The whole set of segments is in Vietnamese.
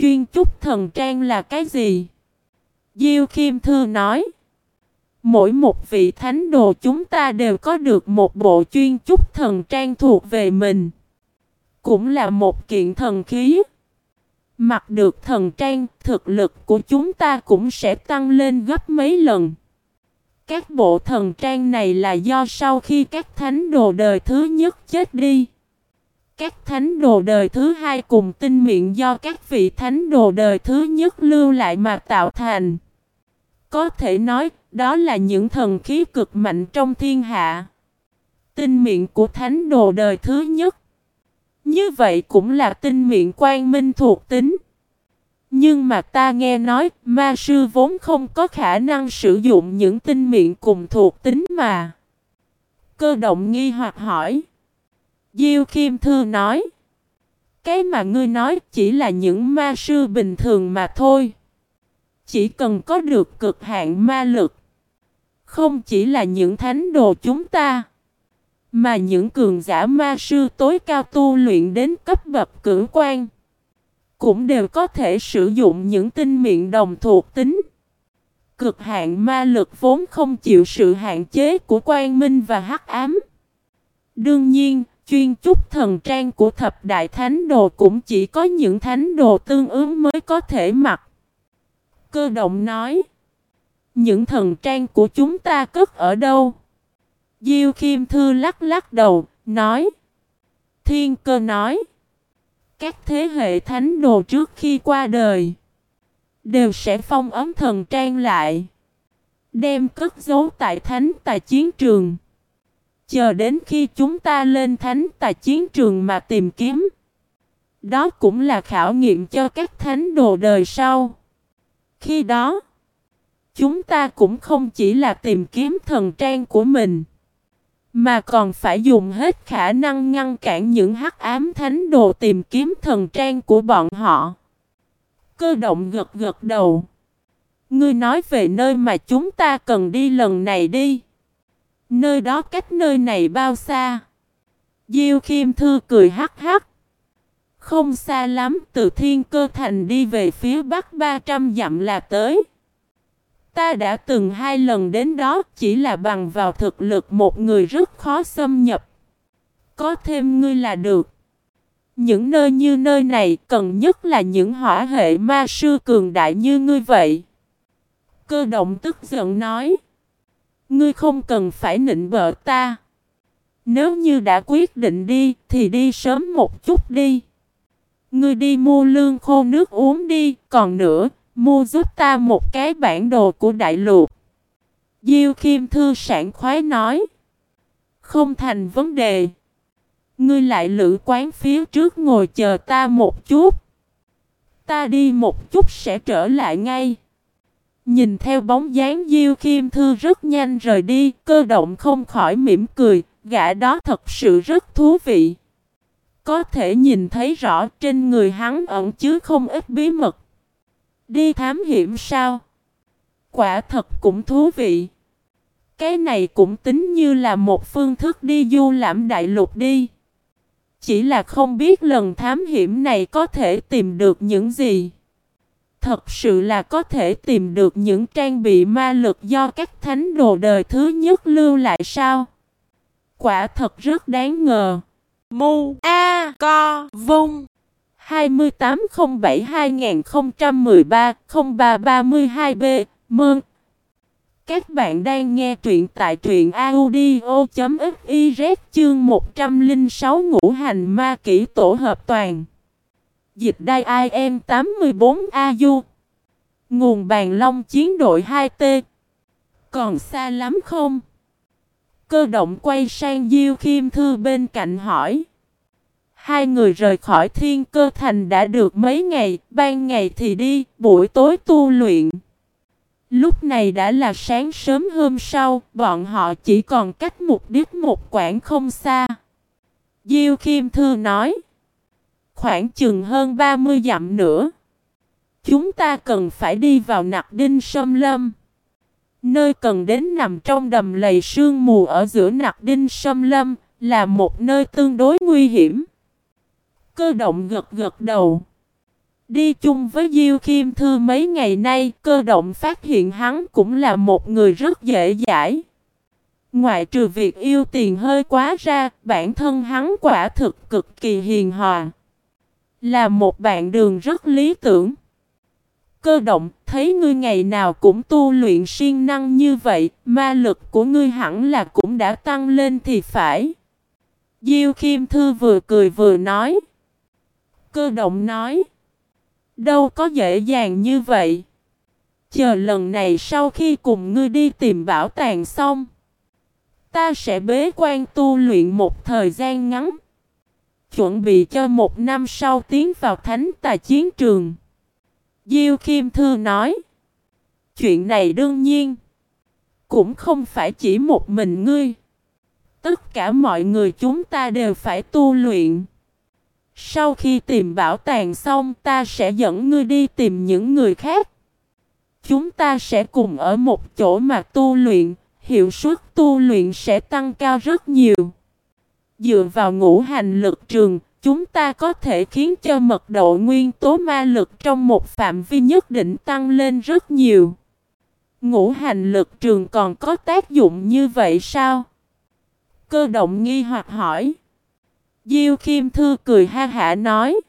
chuyên chúc thần trang là cái gì? Diêu Khiêm Thư nói. Mỗi một vị thánh đồ chúng ta đều có được một bộ chuyên chúc thần trang thuộc về mình. Cũng là một kiện thần khí. Mặc được thần trang, thực lực của chúng ta cũng sẽ tăng lên gấp mấy lần. Các bộ thần trang này là do sau khi các thánh đồ đời thứ nhất chết đi. Các thánh đồ đời thứ hai cùng tinh miệng do các vị thánh đồ đời thứ nhất lưu lại mà tạo thành. Có thể nói, đó là những thần khí cực mạnh trong thiên hạ. Tinh miệng của thánh đồ đời thứ nhất. Như vậy cũng là tinh miệng quan minh thuộc tính. Nhưng mà ta nghe nói, ma sư vốn không có khả năng sử dụng những tinh miệng cùng thuộc tính mà. Cơ động nghi hoặc hỏi. Diêu Khiêm Thư nói. Cái mà ngươi nói chỉ là những ma sư bình thường mà thôi. Chỉ cần có được cực hạn ma lực. Không chỉ là những thánh đồ chúng ta. Mà những cường giả ma sư tối cao tu luyện đến cấp bậc cử quan. Cũng đều có thể sử dụng những tinh miệng đồng thuộc tính. Cực hạn ma lực vốn không chịu sự hạn chế của quan minh và hắc ám. Đương nhiên, chuyên chúc thần trang của thập đại thánh đồ cũng chỉ có những thánh đồ tương ứng mới có thể mặc. Cơ động nói. Những thần trang của chúng ta cất ở đâu? Diêu Khiêm Thư lắc lắc đầu, nói. Thiên cơ nói. Các thế hệ thánh đồ trước khi qua đời. Đều sẽ phong ấm thần trang lại. Đem cất giấu tại thánh tại chiến trường. Chờ đến khi chúng ta lên thánh tại chiến trường mà tìm kiếm. Đó cũng là khảo nghiệm cho các thánh đồ đời sau. Khi đó, chúng ta cũng không chỉ là tìm kiếm thần trang của mình, mà còn phải dùng hết khả năng ngăn cản những hắc ám thánh đồ tìm kiếm thần trang của bọn họ. Cơ động gật gật đầu. Ngươi nói về nơi mà chúng ta cần đi lần này đi. Nơi đó cách nơi này bao xa? Diêu Khiêm Thư cười hắc hắc. Không xa lắm, từ Thiên Cơ Thành đi về phía bắc 300 dặm là tới. Ta đã từng hai lần đến đó, chỉ là bằng vào thực lực một người rất khó xâm nhập. Có thêm ngươi là được. Những nơi như nơi này cần nhất là những hỏa hệ ma sư cường đại như ngươi vậy. Cơ động tức giận nói. Ngươi không cần phải nịnh bợ ta. Nếu như đã quyết định đi thì đi sớm một chút đi. Ngươi đi mua lương khô nước uống đi, còn nữa, mua giúp ta một cái bản đồ của đại lục. Diêu Khiêm Thư sản khoái nói. Không thành vấn đề. Ngươi lại lữ quán phía trước ngồi chờ ta một chút. Ta đi một chút sẽ trở lại ngay. Nhìn theo bóng dáng Diêu Khiêm Thư rất nhanh rời đi, cơ động không khỏi mỉm cười, gã đó thật sự rất thú vị. Có thể nhìn thấy rõ trên người hắn ẩn chứa không ít bí mật. Đi thám hiểm sao? Quả thật cũng thú vị. Cái này cũng tính như là một phương thức đi du lãm đại lục đi. Chỉ là không biết lần thám hiểm này có thể tìm được những gì. Thật sự là có thể tìm được những trang bị ma lực do các thánh đồ đời thứ nhất lưu lại sao? Quả thật rất đáng ngờ. Mu A Co Vung 2807-2013-0332B Mơn Các bạn đang nghe truyện tại truyện audio.fiz chương 106 ngũ hành ma kỹ tổ hợp toàn Dịch đai IM 84AU Nguồn bàn long chiến đội 2T Còn xa lắm không? Cơ động quay sang Diêu Khiêm Thư bên cạnh hỏi. Hai người rời khỏi thiên cơ thành đã được mấy ngày, ban ngày thì đi, buổi tối tu luyện. Lúc này đã là sáng sớm hôm sau, bọn họ chỉ còn cách mục đích một quãng không xa. Diêu Khiêm Thư nói. Khoảng chừng hơn 30 dặm nữa. Chúng ta cần phải đi vào nặc đinh sâm lâm. Nơi cần đến nằm trong đầm lầy sương mù ở giữa nặc đinh sâm lâm, là một nơi tương đối nguy hiểm. Cơ động gật gật đầu. Đi chung với Diêu Khiêm Thư mấy ngày nay, cơ động phát hiện hắn cũng là một người rất dễ dãi. Ngoại trừ việc yêu tiền hơi quá ra, bản thân hắn quả thực cực kỳ hiền hòa. Là một bạn đường rất lý tưởng. Cơ động, thấy ngươi ngày nào cũng tu luyện siêng năng như vậy, ma lực của ngươi hẳn là cũng đã tăng lên thì phải. Diêu Khiêm Thư vừa cười vừa nói. Cơ động nói. Đâu có dễ dàng như vậy. Chờ lần này sau khi cùng ngươi đi tìm bảo tàng xong. Ta sẽ bế quan tu luyện một thời gian ngắn. Chuẩn bị cho một năm sau tiến vào thánh tà chiến trường. Diêu Khiêm Thư nói. Chuyện này đương nhiên. Cũng không phải chỉ một mình ngươi. Tất cả mọi người chúng ta đều phải tu luyện. Sau khi tìm bảo tàng xong ta sẽ dẫn ngươi đi tìm những người khác. Chúng ta sẽ cùng ở một chỗ mà tu luyện, hiệu suất tu luyện sẽ tăng cao rất nhiều. Dựa vào ngũ hành lực trường, chúng ta có thể khiến cho mật độ nguyên tố ma lực trong một phạm vi nhất định tăng lên rất nhiều. Ngũ hành lực trường còn có tác dụng như vậy sao? Cơ động nghi hoặc hỏi. Diêu Khiêm Thư cười ha hả nói.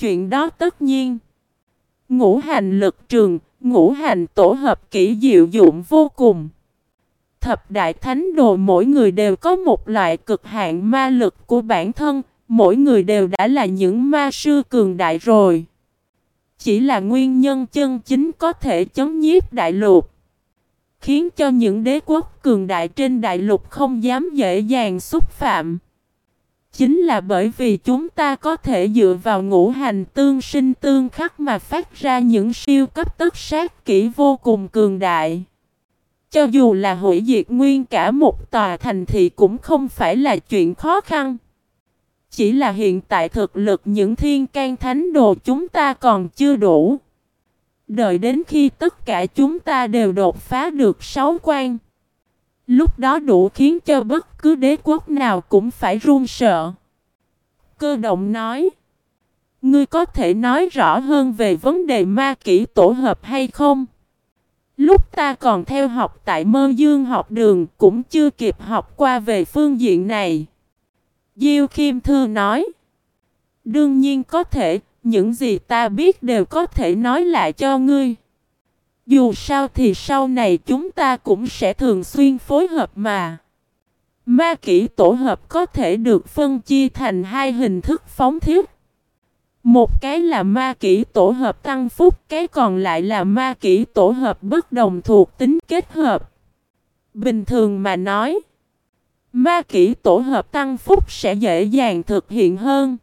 Chuyện đó tất nhiên. Ngũ hành lực trường, ngũ hành tổ hợp kỹ diệu dụng vô cùng. Thập đại thánh đồ mỗi người đều có một loại cực hạn ma lực của bản thân, mỗi người đều đã là những ma sư cường đại rồi. Chỉ là nguyên nhân chân chính có thể chống nhiếp đại lục. Khiến cho những đế quốc cường đại trên đại lục không dám dễ dàng xúc phạm. Chính là bởi vì chúng ta có thể dựa vào ngũ hành tương sinh tương khắc mà phát ra những siêu cấp tất sát kỹ vô cùng cường đại. Cho dù là hủy diệt nguyên cả một tòa thành thị cũng không phải là chuyện khó khăn. Chỉ là hiện tại thực lực những thiên can thánh đồ chúng ta còn chưa đủ. Đợi đến khi tất cả chúng ta đều đột phá được sáu quan. Lúc đó đủ khiến cho bất cứ đế quốc nào cũng phải run sợ. Cơ động nói. Ngươi có thể nói rõ hơn về vấn đề ma kỹ tổ hợp hay không? Lúc ta còn theo học tại mơ dương học đường cũng chưa kịp học qua về phương diện này. Diêu Khiêm Thư nói. Đương nhiên có thể, những gì ta biết đều có thể nói lại cho ngươi. Dù sao thì sau này chúng ta cũng sẽ thường xuyên phối hợp mà. Ma kỹ tổ hợp có thể được phân chia thành hai hình thức phóng thiết. Một cái là ma kỹ tổ hợp tăng phúc, cái còn lại là ma kỹ tổ hợp bất đồng thuộc tính kết hợp. Bình thường mà nói, ma kỹ tổ hợp tăng phúc sẽ dễ dàng thực hiện hơn.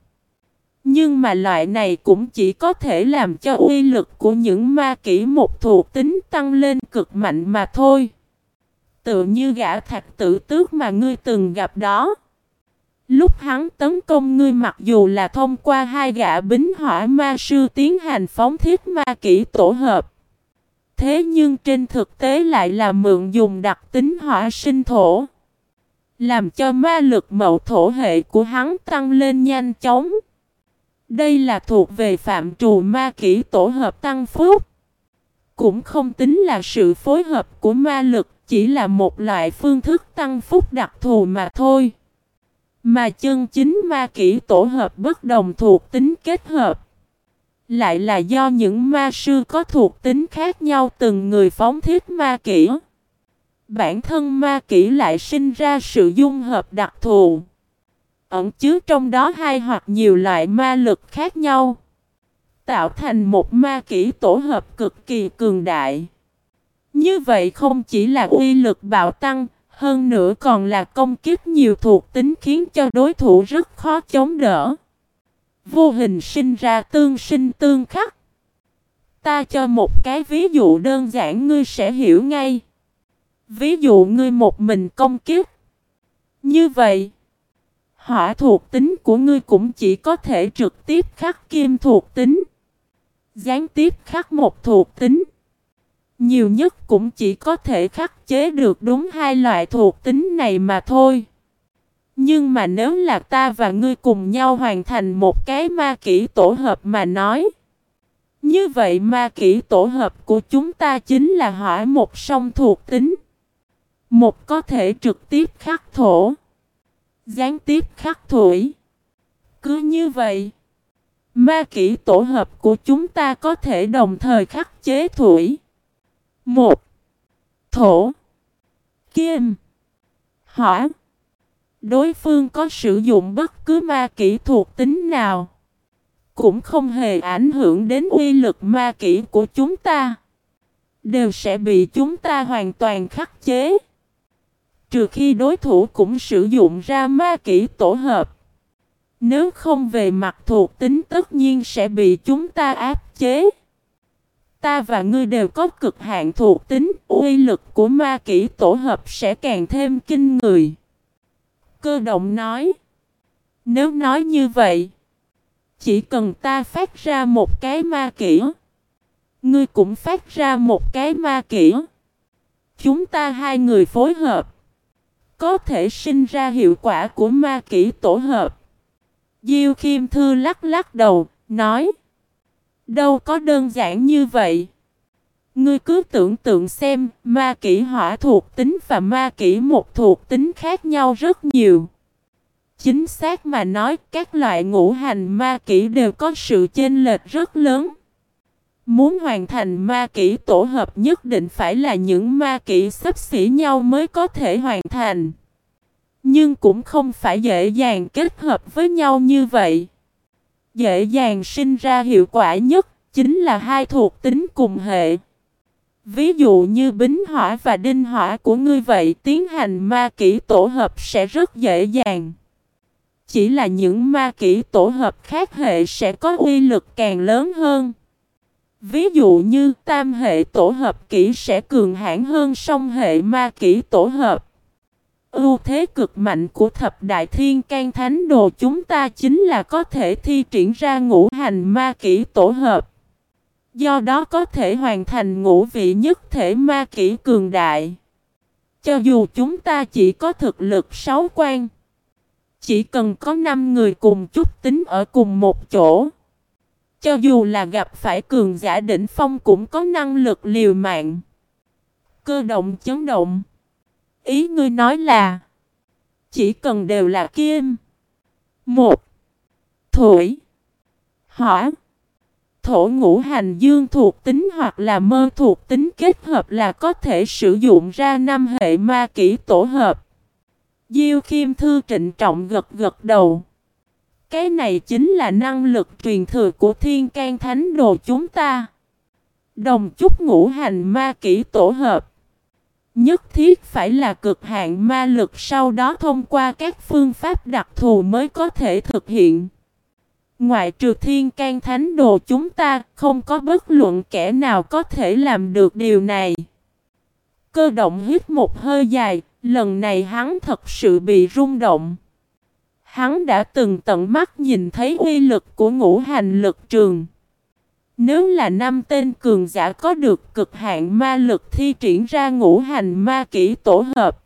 Nhưng mà loại này cũng chỉ có thể làm cho uy lực của những ma kỹ một thuộc tính tăng lên cực mạnh mà thôi. Tự như gã thạch tử tước mà ngươi từng gặp đó. Lúc hắn tấn công ngươi mặc dù là thông qua hai gã bính hỏa ma sư tiến hành phóng thiết ma kỹ tổ hợp. Thế nhưng trên thực tế lại là mượn dùng đặc tính hỏa sinh thổ. Làm cho ma lực mậu thổ hệ của hắn tăng lên nhanh chóng. Đây là thuộc về phạm trù ma kỹ tổ hợp tăng phúc. Cũng không tính là sự phối hợp của ma lực, chỉ là một loại phương thức tăng phúc đặc thù mà thôi. Mà chân chính ma kỹ tổ hợp bất đồng thuộc tính kết hợp. Lại là do những ma sư có thuộc tính khác nhau từng người phóng thiết ma kỹ. Bản thân ma kỹ lại sinh ra sự dung hợp đặc thù. Ẩn chứa trong đó hai hoặc nhiều loại ma lực khác nhau. Tạo thành một ma kỹ tổ hợp cực kỳ cường đại. Như vậy không chỉ là uy lực bạo tăng, hơn nữa còn là công kiếp nhiều thuộc tính khiến cho đối thủ rất khó chống đỡ. Vô hình sinh ra tương sinh tương khắc. Ta cho một cái ví dụ đơn giản ngươi sẽ hiểu ngay. Ví dụ ngươi một mình công kiếp. Như vậy, hỏa thuộc tính của ngươi cũng chỉ có thể trực tiếp khắc kim thuộc tính. Gián tiếp khắc một thuộc tính. Nhiều nhất cũng chỉ có thể khắc chế được đúng hai loại thuộc tính này mà thôi. Nhưng mà nếu là ta và ngươi cùng nhau hoàn thành một cái ma kỹ tổ hợp mà nói. Như vậy ma kỹ tổ hợp của chúng ta chính là hỏa một song thuộc tính. Một có thể trực tiếp khắc thổ. Gián tiếp khắc thủy. Cứ như vậy. Ma kỹ tổ hợp của chúng ta có thể đồng thời khắc chế thủy. Một. Thổ. Kim. Hỏa. Đối phương có sử dụng bất cứ ma kỹ thuộc tính nào. Cũng không hề ảnh hưởng đến uy lực ma kỹ của chúng ta. Đều sẽ bị chúng ta hoàn toàn khắc chế. Trừ khi đối thủ cũng sử dụng ra ma kỹ tổ hợp. Nếu không về mặt thuộc tính, tất nhiên sẽ bị chúng ta áp chế. Ta và ngươi đều có cực hạn thuộc tính, uy lực của ma kỹ tổ hợp sẽ càng thêm kinh người. Cơ động nói. Nếu nói như vậy, chỉ cần ta phát ra một cái ma kỹ, ngươi cũng phát ra một cái ma kỹ. Chúng ta hai người phối hợp, có thể sinh ra hiệu quả của ma kỹ tổ hợp. Diêu Khiêm Thư lắc lắc đầu, nói Đâu có đơn giản như vậy. Ngươi cứ tưởng tượng xem, ma kỹ hỏa thuộc tính và ma kỹ một thuộc tính khác nhau rất nhiều. Chính xác mà nói, các loại ngũ hành ma kỹ đều có sự chênh lệch rất lớn. Muốn hoàn thành ma kỹ tổ hợp nhất định phải là những ma kỹ sắp xỉ nhau mới có thể hoàn thành. Nhưng cũng không phải dễ dàng kết hợp với nhau như vậy. Dễ dàng sinh ra hiệu quả nhất chính là hai thuộc tính cùng hệ. Ví dụ như bính hỏa và đinh hỏa của ngươi vậy, tiến hành ma kỹ tổ hợp sẽ rất dễ dàng. Chỉ là những ma kỹ tổ hợp khác hệ sẽ có uy lực càng lớn hơn. Ví dụ như tam hệ tổ hợp kỹ sẽ cường hãn hơn song hệ ma kỹ tổ hợp. Ưu thế cực mạnh của thập đại thiên can thánh đồ chúng ta chính là có thể thi triển ra ngũ hành ma kỹ tổ hợp. Do đó có thể hoàn thành ngũ vị nhất thể ma kỹ cường đại. Cho dù chúng ta chỉ có thực lực sáu quan. Chỉ cần có 5 người cùng chút tính ở cùng một chỗ. Cho dù là gặp phải cường giả đỉnh phong cũng có năng lực liều mạng. Cơ động chấn động. Ý ngươi nói là, Chỉ cần đều là kim Một Thổi Hỏa Thổ ngũ hành dương thuộc tính hoặc là mơ thuộc tính kết hợp là có thể sử dụng ra năm hệ ma kỹ tổ hợp. Diêu Khiêm Thư trịnh trọng gật gật đầu. Cái này chính là năng lực truyền thừa của thiên can thánh đồ chúng ta. Đồng chúc ngũ hành ma kỹ tổ hợp. Nhất thiết phải là cực hạn ma lực sau đó thông qua các phương pháp đặc thù mới có thể thực hiện. Ngoại trừ thiên can thánh đồ chúng ta không có bất luận kẻ nào có thể làm được điều này. Cơ động hít một hơi dài, lần này hắn thật sự bị rung động. Hắn đã từng tận mắt nhìn thấy uy lực của ngũ hành lực trường. Nếu là năm tên cường giả có được cực hạn ma lực thi triển ra ngũ hành ma kỹ tổ hợp,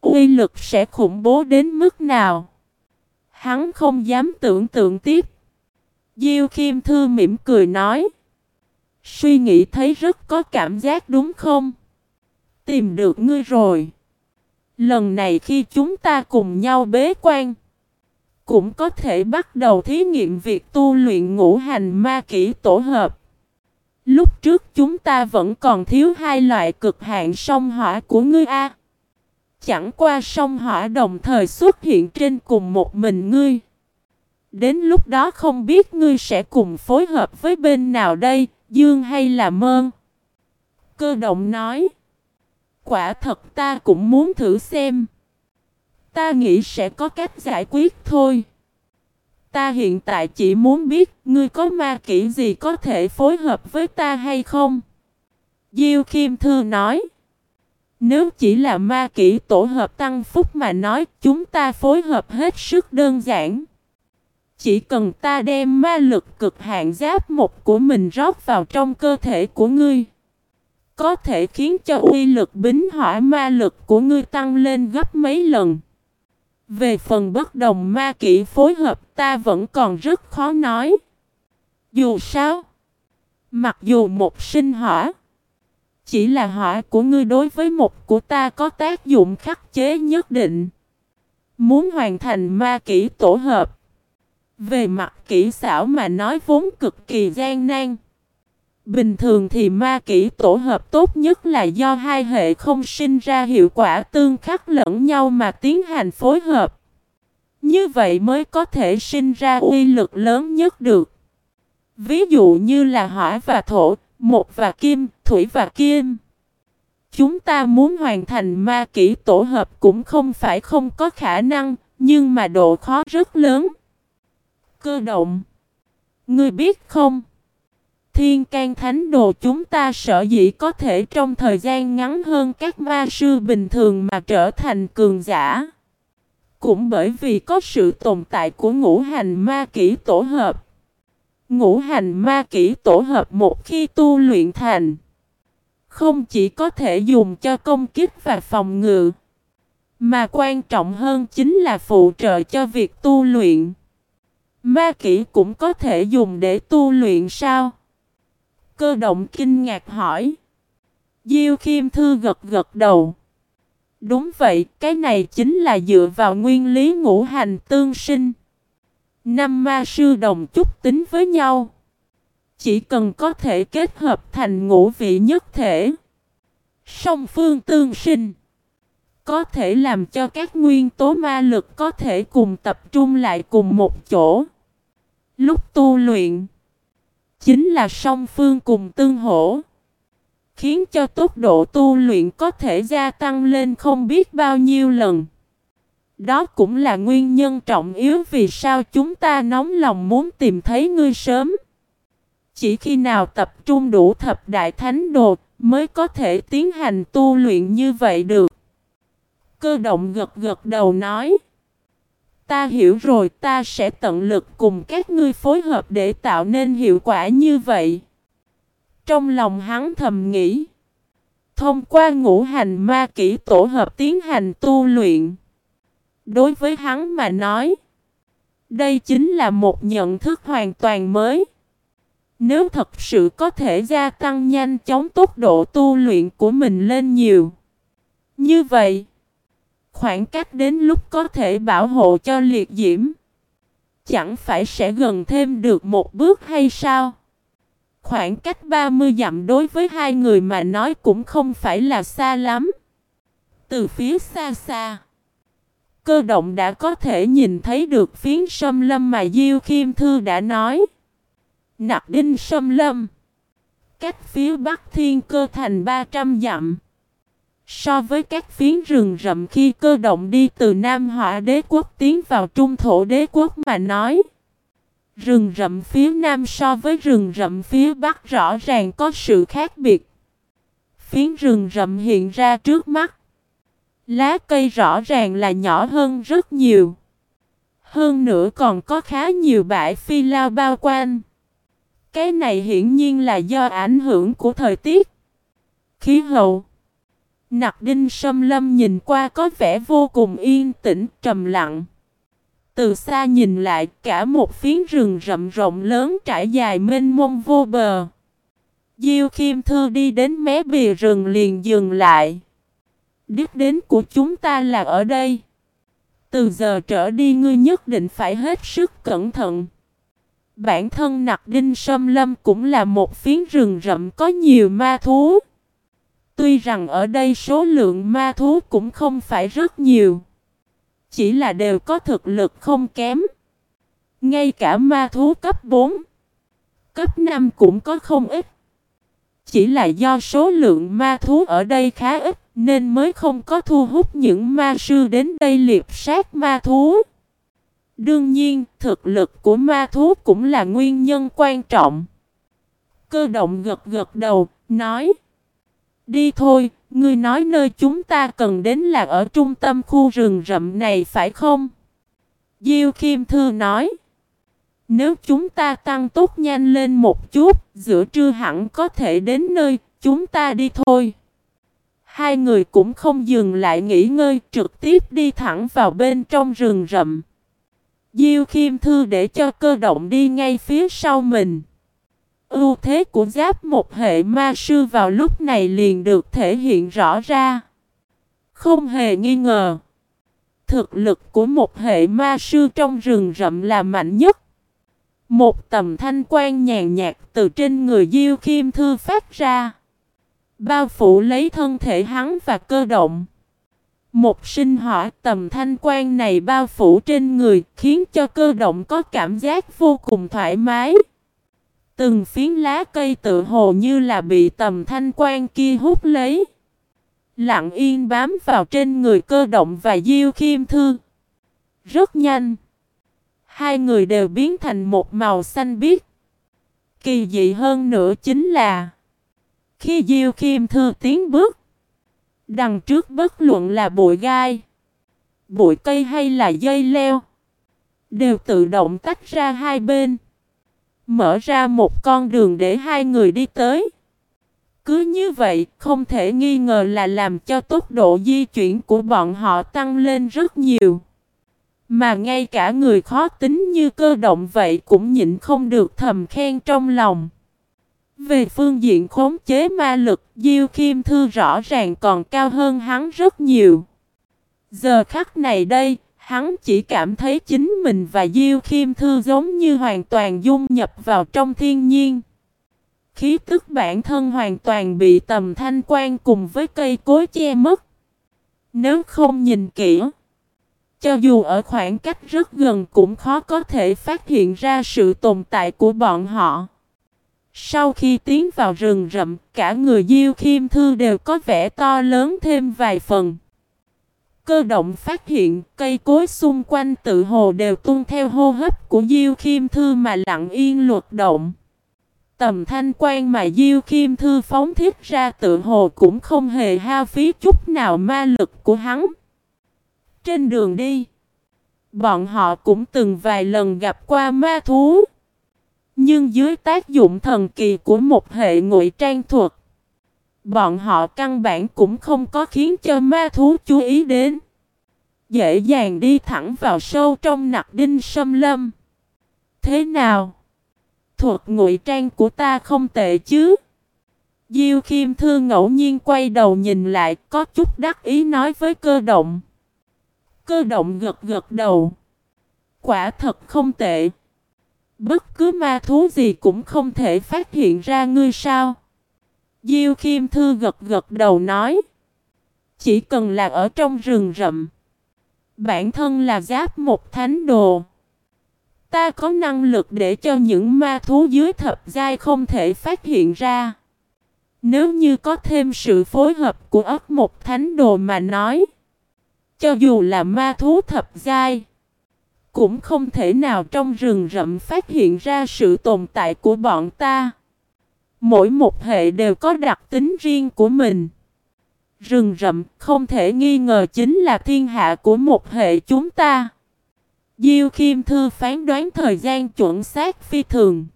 uy lực sẽ khủng bố đến mức nào? Hắn không dám tưởng tượng tiếp. Diêu Khiêm Thư mỉm cười nói. Suy nghĩ thấy rất có cảm giác đúng không? Tìm được ngươi rồi. Lần này khi chúng ta cùng nhau bế quan, cũng có thể bắt đầu thí nghiệm việc tu luyện ngũ hành ma kỹ tổ hợp. Lúc trước chúng ta vẫn còn thiếu hai loại cực hạn sông hỏa của ngươi A. Chẳng qua sông hỏa đồng thời xuất hiện trên cùng một mình ngươi. Đến lúc đó không biết ngươi sẽ cùng phối hợp với bên nào đây, dương hay là mơn. Cơ động nói. Quả thật ta cũng muốn thử xem. Ta nghĩ sẽ có cách giải quyết thôi. Ta hiện tại chỉ muốn biết, ngươi có ma kỹ gì có thể phối hợp với ta hay không? Diêu Kim Thư nói. Nếu chỉ là ma kỹ tổ hợp tăng phúc mà nói, chúng ta phối hợp hết sức đơn giản. Chỉ cần ta đem ma lực cực hạn giáp một của mình rót vào trong cơ thể của ngươi. Có thể khiến cho uy lực bính hỏa ma lực của ngươi tăng lên gấp mấy lần. Về phần bất đồng ma kỹ phối hợp ta vẫn còn rất khó nói. Dù sao, Mặc dù một sinh hỏa, chỉ là hỏa của ngươi đối với một của ta có tác dụng khắc chế nhất định. Muốn hoàn thành ma kỹ tổ hợp. Về mặt kỹ xảo mà nói vốn cực kỳ gian nan. Bình thường thì ma kỹ tổ hợp tốt nhất là do hai hệ không sinh ra hiệu quả tương khắc lẫn nhau mà tiến hành phối hợp. Như vậy mới có thể sinh ra uy lực lớn nhất được. Ví dụ như là hỏa và thổ, một và kim, thủy và kim. Chúng ta muốn hoàn thành ma kỹ tổ hợp cũng không phải không có khả năng, nhưng mà độ khó rất lớn. Cơ động Ngươi biết không? Thiên can thánh đồ chúng ta sợ dĩ có thể trong thời gian ngắn hơn các ma sư bình thường mà trở thành cường giả. Cũng bởi vì có sự tồn tại của ngũ hành ma kỹ tổ hợp. Ngũ hành ma kỹ tổ hợp một khi tu luyện thành. Không chỉ có thể dùng cho công kích và phòng ngự. Mà quan trọng hơn chính là phụ trợ cho việc tu luyện. Ma kỹ cũng có thể dùng để tu luyện sao? Cơ động kinh ngạc hỏi. Diêu Khiêm Thư gật gật đầu. Đúng vậy, cái này chính là dựa vào nguyên lý ngũ hành tương sinh. Năm ma sư đồng chút tính với nhau. Chỉ cần có thể kết hợp thành ngũ vị nhất thể. Song phương tương sinh. Có thể làm cho các nguyên tố ma lực có thể cùng tập trung lại cùng một chỗ. Lúc tu luyện. Chính là song phương cùng tương hỗ. Khiến cho tốc độ tu luyện có thể gia tăng lên không biết bao nhiêu lần. Đó cũng là nguyên nhân trọng yếu vì sao chúng ta nóng lòng muốn tìm thấy ngươi sớm. Chỉ khi nào tập trung đủ thập đại thánh đồ mới có thể tiến hành tu luyện như vậy được. Cơ động gật gật đầu nói. Ta hiểu rồi ta sẽ tận lực cùng các ngươi phối hợp để tạo nên hiệu quả như vậy. Trong lòng hắn thầm nghĩ. Thông qua ngũ hành ma kỹ tổ hợp tiến hành tu luyện. Đối với hắn mà nói. Đây chính là một nhận thức hoàn toàn mới. Nếu thật sự có thể gia tăng nhanh chóng tốc độ tu luyện của mình lên nhiều. Như vậy, khoảng cách đến lúc có thể bảo hộ cho liệt diễm, chẳng phải sẽ gần thêm được một bước hay sao? Khoảng cách 30 dặm đối với hai người mà nói cũng không phải là xa lắm. Từ phía xa xa, cơ động đã có thể nhìn thấy được phiến sâm lâm mà Diêu Khiêm Thư đã nói. Nặc đinh sâm lâm. Cách phía bắc thiên cơ thành 300 dặm. So với các phiến rừng rậm khi cơ động đi từ Nam Hỏa đế quốc tiến vào Trung Thổ đế quốc mà nói. Rừng rậm phía Nam so với rừng rậm phía Bắc rõ ràng có sự khác biệt. Phiến rừng rậm hiện ra trước mắt. Lá cây rõ ràng là nhỏ hơn rất nhiều. Hơn nữa còn có khá nhiều bãi phi lao bao quanh. Cái này hiển nhiên là do ảnh hưởng của thời tiết. Khí hậu. Nặc đinh sâm lâm nhìn qua có vẻ vô cùng yên tĩnh, trầm lặng. Từ xa nhìn lại cả một phiến rừng rậm rộng lớn trải dài mênh mông vô bờ. Diêu Khiêm Thư đi đến mé bìa rừng liền dừng lại. Đích đến của chúng ta là ở đây. Từ giờ trở đi ngươi nhất định phải hết sức cẩn thận. Bản thân nặc đinh sâm lâm cũng là một phiến rừng rậm có nhiều ma thú. Tuy rằng ở đây số lượng ma thú cũng không phải rất nhiều. Chỉ là đều có thực lực không kém. Ngay cả ma thú cấp 4, cấp 5 cũng có không ít. Chỉ là do số lượng ma thú ở đây khá ít nên mới không có thu hút những ma sư đến đây liệp sát ma thú. Đương nhiên, thực lực của ma thú cũng là nguyên nhân quan trọng. Cơ động gật gật đầu, nói Đi thôi, ngươi nói nơi chúng ta cần đến là ở trung tâm khu rừng rậm này phải không? Diêu Kim Thư nói Nếu chúng ta tăng tốc nhanh lên một chút, giữa trưa hẳn có thể đến nơi, chúng ta đi thôi. Hai người cũng không dừng lại nghỉ ngơi, trực tiếp đi thẳng vào bên trong rừng rậm. Diêu kim Thư để cho cơ động đi ngay phía sau mình ưu thế của giáp một hệ ma sư vào lúc này liền được thể hiện rõ ra. Không hề nghi ngờ. Thực lực của một hệ ma sư trong rừng rậm là mạnh nhất. Một tầm thanh quan nhàn nhạt từ trên người Diêu Khiêm Thư phát ra. Bao phủ lấy thân thể hắn và cơ động. Một sinh hỏa tầm thanh quan này bao phủ trên người khiến cho cơ động có cảm giác vô cùng thoải mái. Từng phiến lá cây tự hồ như là bị tầm thanh quan kia hút lấy. Lặng yên bám vào trên người cơ động và Diêu Khiêm Thư. Rất nhanh. Hai người đều biến thành một màu xanh biếc. Kỳ dị hơn nữa chính là, Khi Diêu Khiêm Thư tiến bước, Đằng trước bất luận là bụi gai, Bụi cây hay là dây leo, Đều tự động tách ra hai bên Mở ra một con đường để hai người đi tới cứ như vậy, không thể nghi ngờ là làm cho tốc độ di chuyển của bọn họ tăng lên rất nhiều. Mà ngay cả người khó tính như cơ động vậy cũng nhịn không được thầm khen trong lòng. Về phương diện khống chế ma lực, Diêu Khiêm Thư rõ ràng còn cao hơn hắn rất nhiều. Giờ khắc này đây, hắn chỉ cảm thấy chính mình và Diêu Khiêm Thư giống như hoàn toàn dung nhập vào trong thiên nhiên. Khí tức bản thân hoàn toàn bị tầm thanh quan cùng với cây cối che mất. Nếu không nhìn kỹ, cho dù ở khoảng cách rất gần cũng khó có thể phát hiện ra sự tồn tại của bọn họ. Sau khi tiến vào rừng rậm, cả người Diêu Khiêm Thư đều có vẻ to lớn thêm vài phần. Cơ động phát hiện cây cối xung quanh tự hồ đều tuân theo hô hấp của Diêu Khiêm Thư mà lặng yên luật động. Tầm thanh quan mà Diêu Khiêm Thư phóng thiết ra tự hồ cũng không hề hao phí chút nào ma lực của hắn. Trên đường đi, bọn họ cũng từng vài lần gặp qua ma thú. Nhưng dưới tác dụng thần kỳ của một hệ ngụy trang thuật, bọn họ căn bản cũng không có khiến cho ma thú chú ý đến. Dễ dàng đi thẳng vào sâu trong nặc đinh sâm lâm. Thế nào? thuật ngụy trang của ta không tệ chứ. Diêu Khiêm Thư ngẫu nhiên quay đầu nhìn lại, có chút đắc ý nói với cơ động. Cơ động gật gật đầu. Quả thật không tệ. Bất cứ ma thú gì cũng không thể phát hiện ra ngươi sao. Diêu Khiêm Thư gật gật đầu nói. Chỉ cần là ở trong rừng rậm. Bản thân là giáp một thánh đồ. Ta có năng lực để cho những ma thú dưới thập giai không thể phát hiện ra. Nếu như có thêm sự phối hợp của ấp một thánh đồ mà nói. Cho dù là ma thú thập giai. Cũng không thể nào trong rừng rậm phát hiện ra sự tồn tại của bọn ta. Mỗi một hệ đều có đặc tính riêng của mình. Rừng rậm không thể nghi ngờ chính là thiên hạ của một hệ chúng ta. Diêu Khiêm Thư phán đoán thời gian chuẩn xác phi thường.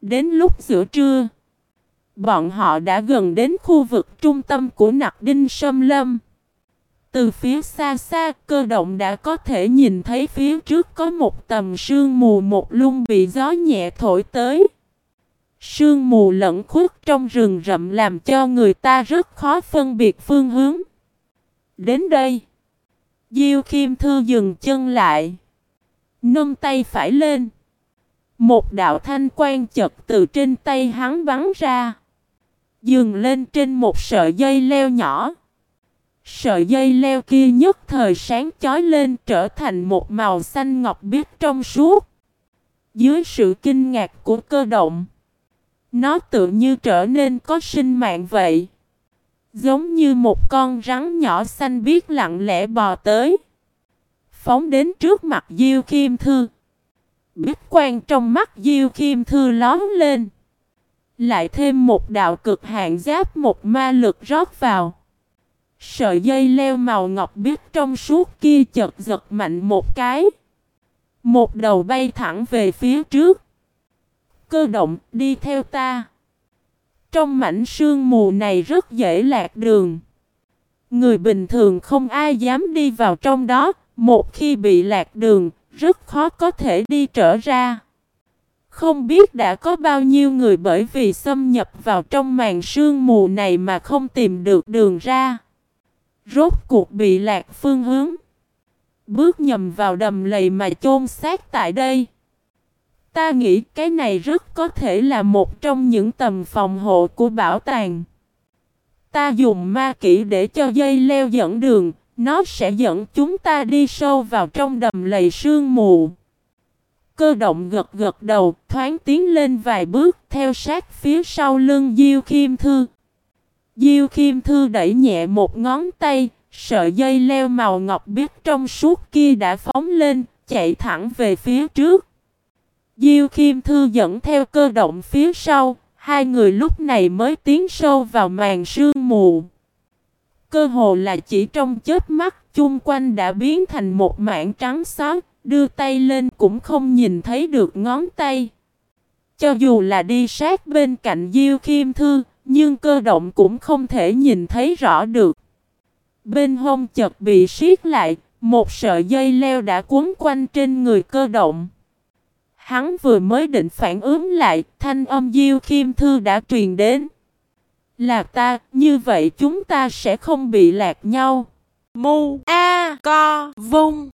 Đến lúc giữa trưa, bọn họ đã gần đến khu vực trung tâm của nặc đinh sâm lâm. Từ phía xa xa, cơ động đã có thể nhìn thấy phía trước có một tầm sương mù một lung bị gió nhẹ thổi tới. Sương mù lẫn khuất trong rừng rậm làm cho người ta rất khó phân biệt phương hướng. Đến đây, Diêu Khiêm Thư dừng chân lại. Nâng tay phải lên. Một đạo thanh quan chật từ trên tay hắn bắn ra. Dừng lên trên một sợi dây leo nhỏ. Sợi dây leo kia nhất thời sáng chói lên trở thành một màu xanh ngọc biếc trong suốt. Dưới sự kinh ngạc của cơ động. Nó tự như trở nên có sinh mạng vậy. Giống như một con rắn nhỏ xanh biết lặng lẽ bò tới phóng đến trước mặt Diêu Kim Thư. Biết quan trong mắt Diêu Kim Thư lóe lên. Lại thêm một đạo cực hạn giáp một ma lực rót vào. Sợi dây leo màu ngọc biết trong suốt kia chật giật mạnh một cái. Một đầu bay thẳng về phía trước. Cơ động đi theo ta. Trong mảnh sương mù này rất dễ lạc đường. Người bình thường không ai dám đi vào trong đó, một khi bị lạc đường, rất khó có thể đi trở ra. Không biết đã có bao nhiêu người bởi vì xâm nhập vào trong màn sương mù này mà không tìm được đường ra. Rốt cuộc bị lạc phương hướng. Bước nhầm vào đầm lầy mà chôn xác tại đây. Ta nghĩ cái này rất có thể là một trong những tầm phòng hộ của bảo tàng. Ta dùng ma kỹ để cho dây leo dẫn đường, nó sẽ dẫn chúng ta đi sâu vào trong đầm lầy sương mù. Cơ động gật gật đầu, thoáng tiến lên vài bước, theo sát phía sau lưng Diêu Khiêm Thư. Diêu Khiêm Thư đẩy nhẹ một ngón tay, sợi dây leo màu ngọc biết trong suốt kia đã phóng lên, chạy thẳng về phía trước. Diêu Khiêm Thư dẫn theo cơ động phía sau, hai người lúc này mới tiến sâu vào màn sương mù. Cơ hồ là chỉ trong chớp mắt, chung quanh đã biến thành một mảng trắng xóa, đưa tay lên cũng không nhìn thấy được ngón tay. Cho dù là đi sát bên cạnh Diêu Khiêm Thư, nhưng cơ động cũng không thể nhìn thấy rõ được. Bên hông chật bị siết lại, một sợi dây leo đã cuốn quanh trên người cơ động. Hắn vừa mới định phản ứng lại, thanh âm Diêu Khiêm Thư đã truyền đến. Là ta, như vậy chúng ta sẽ không bị lạc nhau. Mu A Co Vung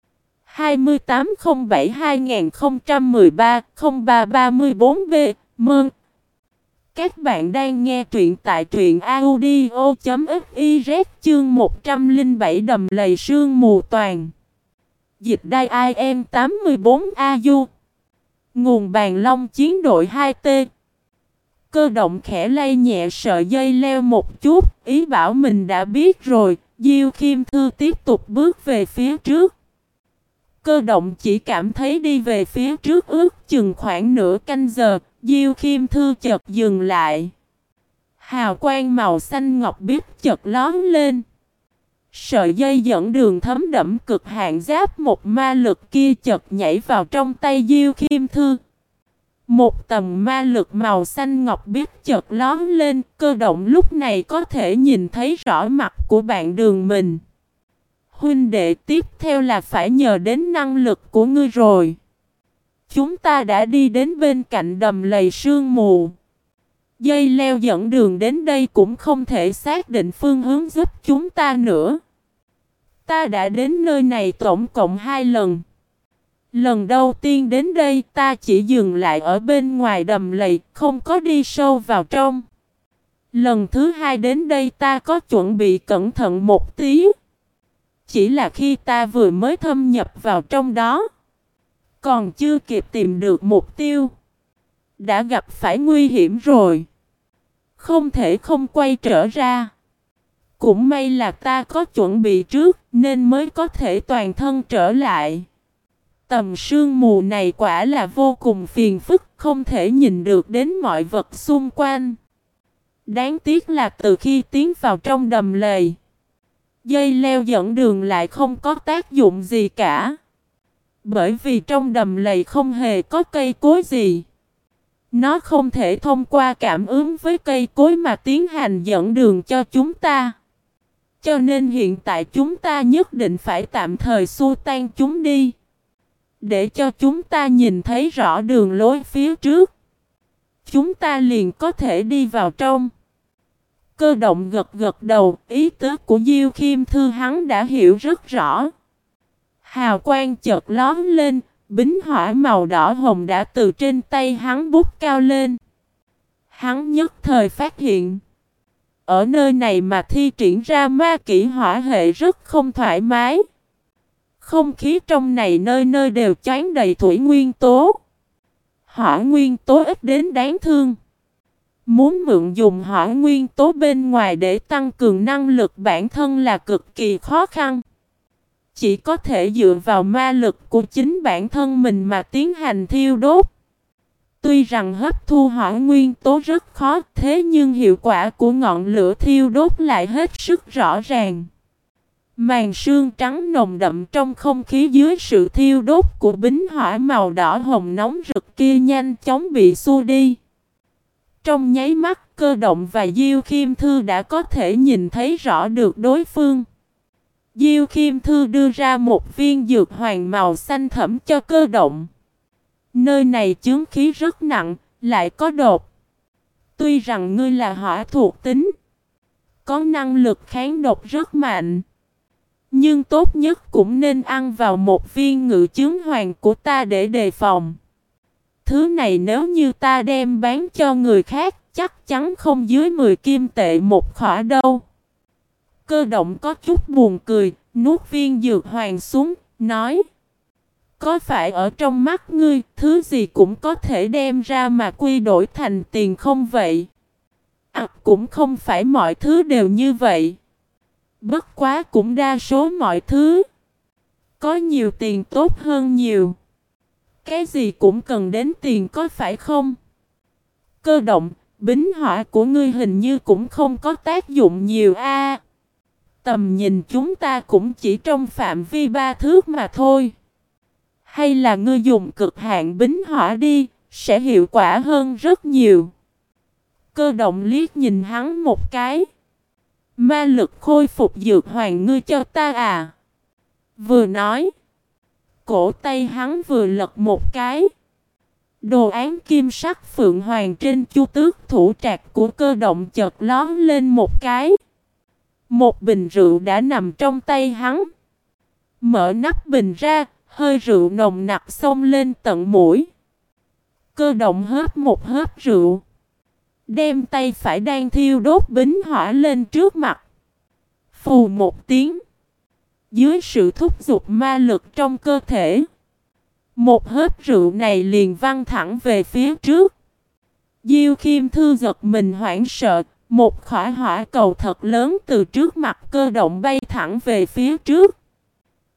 2807-2013-0334B Mơn Các bạn đang nghe truyện tại truyện audio.fiz chương 107 đầm lầy sương mù toàn Dịch đai IM 84AU Nguồn bàn long chiến đội 2T Cơ động khẽ lay nhẹ sợi dây leo một chút. Ý bảo mình đã biết rồi. Diêu Khiêm Thư tiếp tục bước về phía trước. Cơ động chỉ cảm thấy đi về phía trước ước chừng khoảng nửa canh giờ, Diêu Khiêm Thư chợt dừng lại. Hào quang màu xanh ngọc biết chợt lón lên. Sợi dây dẫn đường thấm đẫm cực hạn giáp một ma lực kia chợt nhảy vào trong tay Diêu Khiêm Thư. Một tầng ma lực màu xanh ngọc biết chợt lón lên, cơ động lúc này có thể nhìn thấy rõ mặt của bạn đường mình. Huynh đệ tiếp theo là phải nhờ đến năng lực của ngươi rồi. Chúng ta đã đi đến bên cạnh đầm lầy sương mù. Dây leo dẫn đường đến đây cũng không thể xác định phương hướng giúp chúng ta nữa. Ta đã đến nơi này tổng cộng hai lần. Lần đầu tiên đến đây ta chỉ dừng lại ở bên ngoài đầm lầy, không có đi sâu vào trong. Lần thứ hai đến đây ta có chuẩn bị cẩn thận một tí. Chỉ là khi ta vừa mới thâm nhập vào trong đó, còn chưa kịp tìm được mục tiêu, đã gặp phải nguy hiểm rồi. Không thể không quay trở ra. Cũng may là ta có chuẩn bị trước nên mới có thể toàn thân trở lại. Tầm sương mù này quả là vô cùng phiền phức, không thể nhìn được đến mọi vật xung quanh. Đáng tiếc là từ khi tiến vào trong đầm lầy, Dây leo dẫn đường lại không có tác dụng gì cả. Bởi vì trong đầm lầy không hề có cây cối gì. Nó không thể thông qua cảm ứng với cây cối mà tiến hành dẫn đường cho chúng ta. Cho nên hiện tại chúng ta nhất định phải tạm thời xua tan chúng đi. Để cho chúng ta nhìn thấy rõ đường lối phía trước. Chúng ta liền có thể đi vào trong. Cơ động gật gật đầu, ý tứ của Diêu Khiêm Thư hắn đã hiểu rất rõ. Hào quang chợt lón lên, bính hỏa màu đỏ hồng đã từ trên tay hắn bút cao lên. Hắn nhất thời phát hiện. Ở nơi này mà thi triển ra ma kỹ hỏa hệ rất không thoải mái. Không khí trong này nơi nơi đều chán đầy thủy nguyên tố. Hỏa nguyên tố ít đến đáng thương. Muốn mượn dùng hỏa nguyên tố bên ngoài để tăng cường năng lực bản thân là cực kỳ khó khăn. Chỉ có thể dựa vào ma lực của chính bản thân mình mà tiến hành thiêu đốt. Tuy rằng hấp thu hỏa nguyên tố rất khó, thế nhưng hiệu quả của ngọn lửa thiêu đốt lại hết sức rõ ràng. Màn sương trắng nồng đậm trong không khí dưới sự thiêu đốt của bính hỏa màu đỏ hồng nóng rực kia nhanh chóng bị xua đi. Trong nháy mắt, cơ động và Diêu Khiêm Thư đã có thể nhìn thấy rõ được đối phương. Diêu Khiêm Thư đưa ra một viên dược hoàng màu xanh thẫm cho cơ động. Nơi này chướng khí rất nặng, lại có đột. Tuy rằng ngươi là hỏa thuộc tính, có năng lực kháng độc rất mạnh. Nhưng tốt nhất cũng nên ăn vào một viên ngự chướng hoàng của ta để đề phòng. Thứ này nếu như ta đem bán cho người khác, chắc chắn không dưới 10 kim tệ một khỏa đâu. Cơ động có chút buồn cười, nuốt viên dược hoàng xuống, nói. Có phải ở trong mắt ngươi, thứ gì cũng có thể đem ra mà quy đổi thành tiền không vậy? À, cũng không phải mọi thứ đều như vậy. Bất quá cũng đa số mọi thứ. Có nhiều tiền tốt hơn nhiều. Cái gì cũng cần đến tiền có phải không? Cơ động, bính họa của ngươi hình như cũng không có tác dụng nhiều a tầm nhìn chúng ta cũng chỉ trong phạm vi ba thước mà thôi. Hay là ngươi dùng cực hạn bính hỏa đi, sẽ hiệu quả hơn rất nhiều. Cơ động liếc nhìn hắn một cái. Ma lực khôi phục dược hoàng ngươi cho ta à? Vừa nói. Cổ tay hắn vừa lật một cái. Đồ án kim sắc phượng hoàng trên chu tước thủ trạc của cơ động chợt lón lên một cái. Một bình rượu đã nằm trong tay hắn. Mở nắp bình ra, hơi rượu nồng nặc xông lên tận mũi. Cơ động hớp một hớp rượu. Đem tay phải đang thiêu đốt bính hỏa lên trước mặt. Phù một tiếng. Dưới sự thúc giục ma lực trong cơ thể. Một hớp rượu này liền văng thẳng về phía trước. Diêu Khiêm Thư giật mình hoảng sợ. Một khỏa hỏa cầu thật lớn từ trước mặt cơ động bay thẳng về phía trước.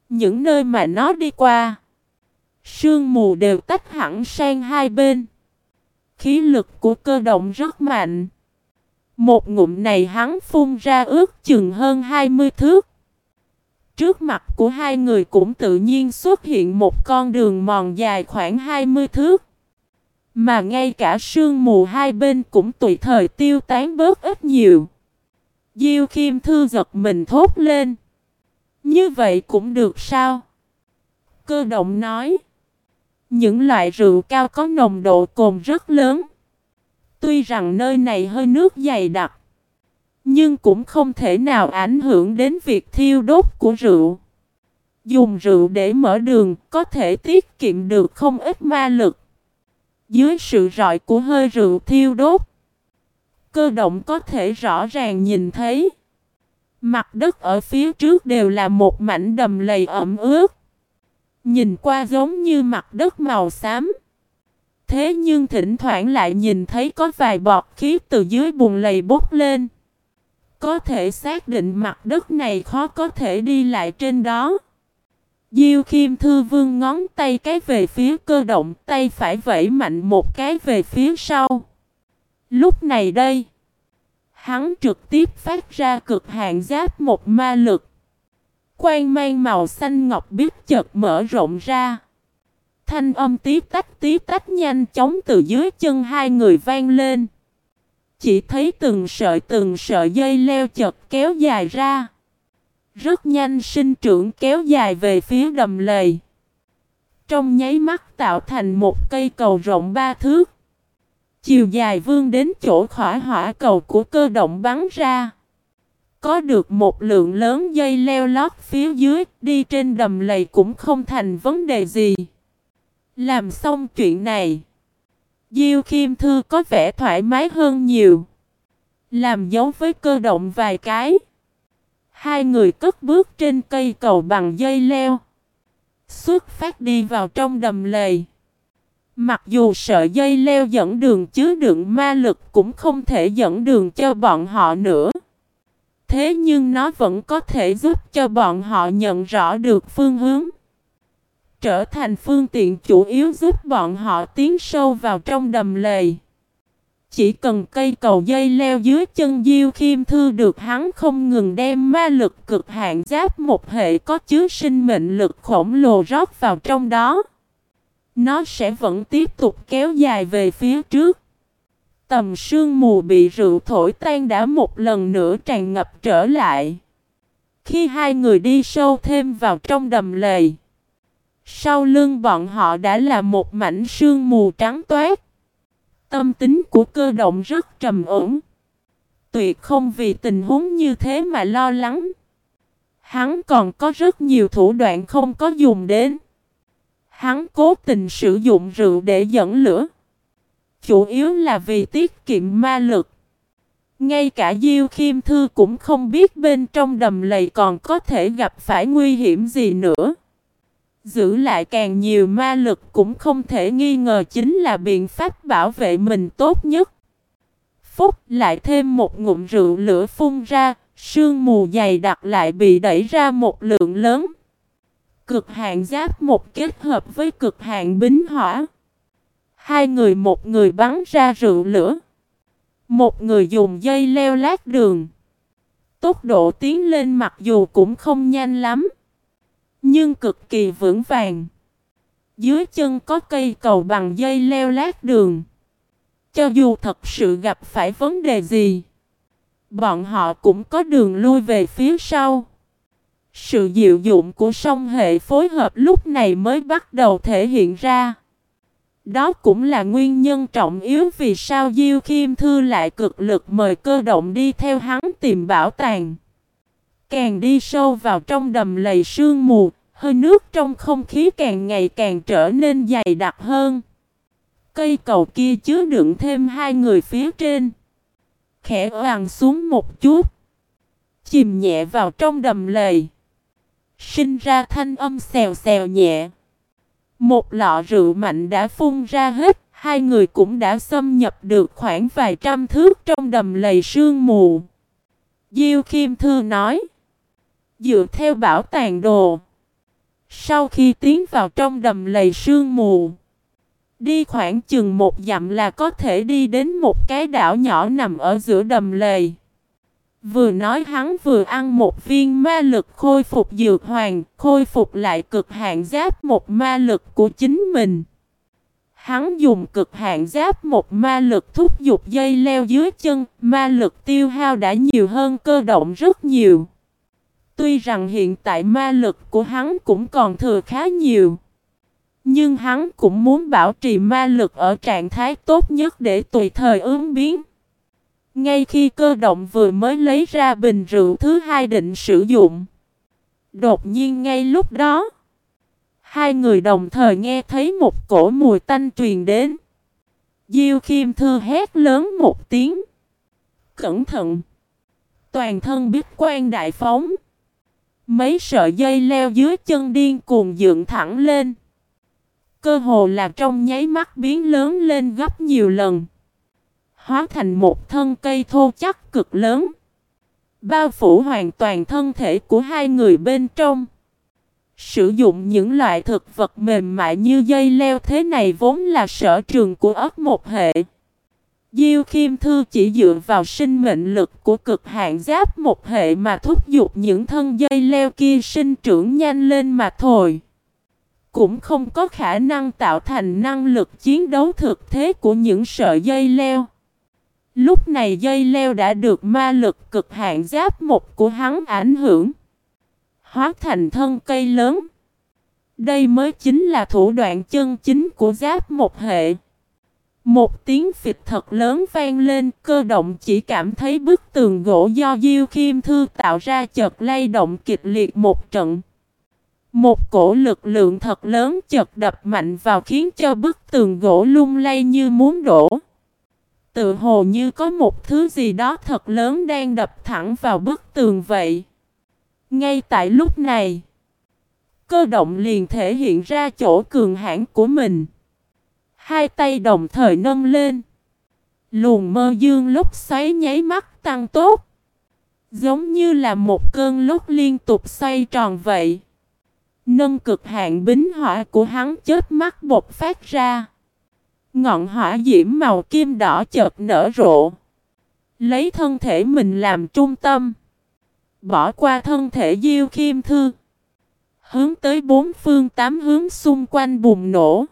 Những nơi mà nó đi qua. Sương mù đều tách hẳn sang hai bên. Khí lực của cơ động rất mạnh. Một ngụm này hắn phun ra ước chừng hơn 20 thước. Trước mặt của hai người cũng tự nhiên xuất hiện một con đường mòn dài khoảng 20 thước. Mà ngay cả sương mù hai bên cũng tùy thời tiêu tán bớt ít nhiều. Diêu Khiêm Thư giật mình thốt lên. Như vậy cũng được sao? Cơ động nói. Những loại rượu cao có nồng độ cồn rất lớn. Tuy rằng nơi này hơi nước dày đặc. Nhưng cũng không thể nào ảnh hưởng đến việc thiêu đốt của rượu. Dùng rượu để mở đường có thể tiết kiệm được không ít ma lực. Dưới sự rọi của hơi rượu thiêu đốt. Cơ động có thể rõ ràng nhìn thấy. Mặt đất ở phía trước đều là một mảnh đầm lầy ẩm ướt. Nhìn qua giống như mặt đất màu xám. Thế nhưng thỉnh thoảng lại nhìn thấy có vài bọt khí từ dưới bùn lầy bốc lên. Có thể xác định mặt đất này khó có thể đi lại trên đó. Diêu Khiêm Thư Vương ngón tay cái về phía cơ động, tay phải vẫy mạnh một cái về phía sau. Lúc này đây, hắn trực tiếp phát ra cực hạn giáp một ma lực. Quang mang màu xanh ngọc biết chợt mở rộng ra. Thanh âm tí tách tí tách nhanh chóng từ dưới chân hai người vang lên. Chỉ thấy từng sợi từng sợi dây leo chật kéo dài ra. Rất nhanh sinh trưởng kéo dài về phía đầm lầy. Trong nháy mắt tạo thành một cây cầu rộng ba thước. Chiều dài vương đến chỗ khỏa hỏa cầu của cơ động bắn ra. Có được một lượng lớn dây leo lót phía dưới, đi trên đầm lầy cũng không thành vấn đề gì. Làm xong chuyện này, Diêu Khiêm Thư có vẻ thoải mái hơn nhiều. Làm dấu với cơ động vài cái. Hai người cất bước trên cây cầu bằng dây leo. Xuất phát đi vào trong đầm lầy. Mặc dù sợi dây leo dẫn đường chứa đựng ma lực cũng không thể dẫn đường cho bọn họ nữa. Thế nhưng nó vẫn có thể giúp cho bọn họ nhận rõ được phương hướng. Trở thành phương tiện chủ yếu giúp bọn họ tiến sâu vào trong đầm lầy. Chỉ cần cây cầu dây leo dưới chân Diêu Khiêm Thư được hắn không ngừng đem ma lực cực hạn giáp một hệ có chứa sinh mệnh lực khổng lồ rót vào trong đó. Nó sẽ vẫn tiếp tục kéo dài về phía trước. Tầm sương mù bị rượu thổi tan đã một lần nữa tràn ngập trở lại. Khi hai người đi sâu thêm vào trong đầm lầy, Sau lưng bọn họ đã là một mảnh sương mù trắng toát. Tâm tính của cơ động rất trầm ổn. Tuyệt không vì tình huống như thế mà lo lắng. Hắn còn có rất nhiều thủ đoạn không có dùng đến. Hắn cố tình sử dụng rượu để dẫn lửa. Chủ yếu là vì tiết kiệm ma lực. Ngay cả Diêu Khiêm Thư cũng không biết bên trong đầm lầy còn có thể gặp phải nguy hiểm gì nữa. Giữ lại càng nhiều ma lực cũng không thể nghi ngờ chính là biện pháp bảo vệ mình tốt nhất. Phúc lại thêm một ngụm rượu lửa phun ra, sương mù dày đặc lại bị đẩy ra một lượng lớn. Cực hạn giáp một kết hợp với cực hạn bính hỏa. Hai người một người bắn ra rượu lửa. Một người dùng dây leo lát đường. Tốc độ tiến lên mặc dù cũng không nhanh lắm. Nhưng cực kỳ vững vàng. Dưới chân có cây cầu bằng dây leo lát đường. Cho dù thật sự gặp phải vấn đề gì. Bọn họ cũng có đường lui về phía sau. Sự diệu dụng của song hệ phối hợp lúc này mới bắt đầu thể hiện ra. Đó cũng là nguyên nhân trọng yếu vì sao Diêu Khiêm Thư lại cực lực mời cơ động đi theo hắn tìm bảo tàng. Càng đi sâu vào trong đầm lầy sương mù, hơi nước trong không khí càng ngày càng trở nên dày đặc hơn. Cây cầu kia chứa đựng thêm hai người phía trên. Khẽ hoàng xuống một chút. Chìm nhẹ vào trong đầm lầy. Sinh ra thanh âm xèo xèo nhẹ. Một lọ rượu mạnh đã phun ra hết, hai người cũng đã xâm nhập được khoảng vài trăm thước trong đầm lầy sương mù. Diêu Kim Thư nói, dựa theo bảo tàng đồ, sau khi tiến vào trong đầm lầy sương mù, đi khoảng chừng một dặm là có thể đi đến một cái đảo nhỏ nằm ở giữa đầm lầy. Vừa nói hắn vừa ăn một viên ma lực khôi phục dược hoàng, khôi phục lại cực hạn giáp một ma lực của chính mình. Hắn dùng cực hạn giáp một ma lực thúc giục dây leo dưới chân, ma lực tiêu hao đã nhiều hơn cơ động rất nhiều. Tuy rằng hiện tại ma lực của hắn cũng còn thừa khá nhiều. Nhưng hắn cũng muốn bảo trì ma lực ở trạng thái tốt nhất để tùy thời ứng biến. Ngay khi cơ động vừa mới lấy ra bình rượu thứ hai định sử dụng. Đột nhiên ngay lúc đó, hai người đồng thời nghe thấy một cổ mùi tanh truyền đến. Diêu Khiêm Thư hét lớn một tiếng. Cẩn thận! Toàn thân biết quan đại phóng. Mấy sợi dây leo dưới chân điên cuồng dựng thẳng lên. Cơ hồ là trong nháy mắt biến lớn lên gấp nhiều lần hóa thành một thân cây thô chắc cực lớn, bao phủ hoàn toàn thân thể của hai người bên trong. Sử dụng những loại thực vật mềm mại như dây leo thế này vốn là sở trường của ớt một hệ. Diêu Khiêm Thư chỉ dựa vào sinh mệnh lực của cực hạn giáp một hệ mà thúc giục những thân dây leo kia sinh trưởng nhanh lên mà thôi. Cũng không có khả năng tạo thành năng lực chiến đấu thực thế của những sợi dây leo. Lúc này dây leo đã được ma lực cực hạn giáp một của hắn ảnh hưởng. Hóa thành thân cây lớn. Đây mới chính là thủ đoạn chân chính của giáp một hệ. Một tiếng phịch thật lớn vang lên, cơ động chỉ cảm thấy bức tường gỗ do Diêu Khiêm Thư tạo ra chợt lay động kịch liệt một trận. Một cổ lực lượng thật lớn chợt đập mạnh vào khiến cho bức tường gỗ lung lay như muốn đổ. Tự hồ như có một thứ gì đó thật lớn đang đập thẳng vào bức tường vậy. Ngay tại lúc này, cơ động liền thể hiện ra chỗ cường hãn của mình. Hai tay đồng thời nâng lên. Luồng mơ dương lúc xoáy nháy mắt tăng tốt. Giống như là một cơn lúc liên tục xoay tròn vậy. Nâng cực hạn bính hỏa của hắn chết mắt bột phát ra. Ngọn hỏa diễm màu kim đỏ chợt nở rộ. Lấy thân thể mình làm trung tâm. Bỏ qua thân thể Diêu Khiêm Thư. Hướng tới bốn phương tám hướng xung quanh bùng nổ.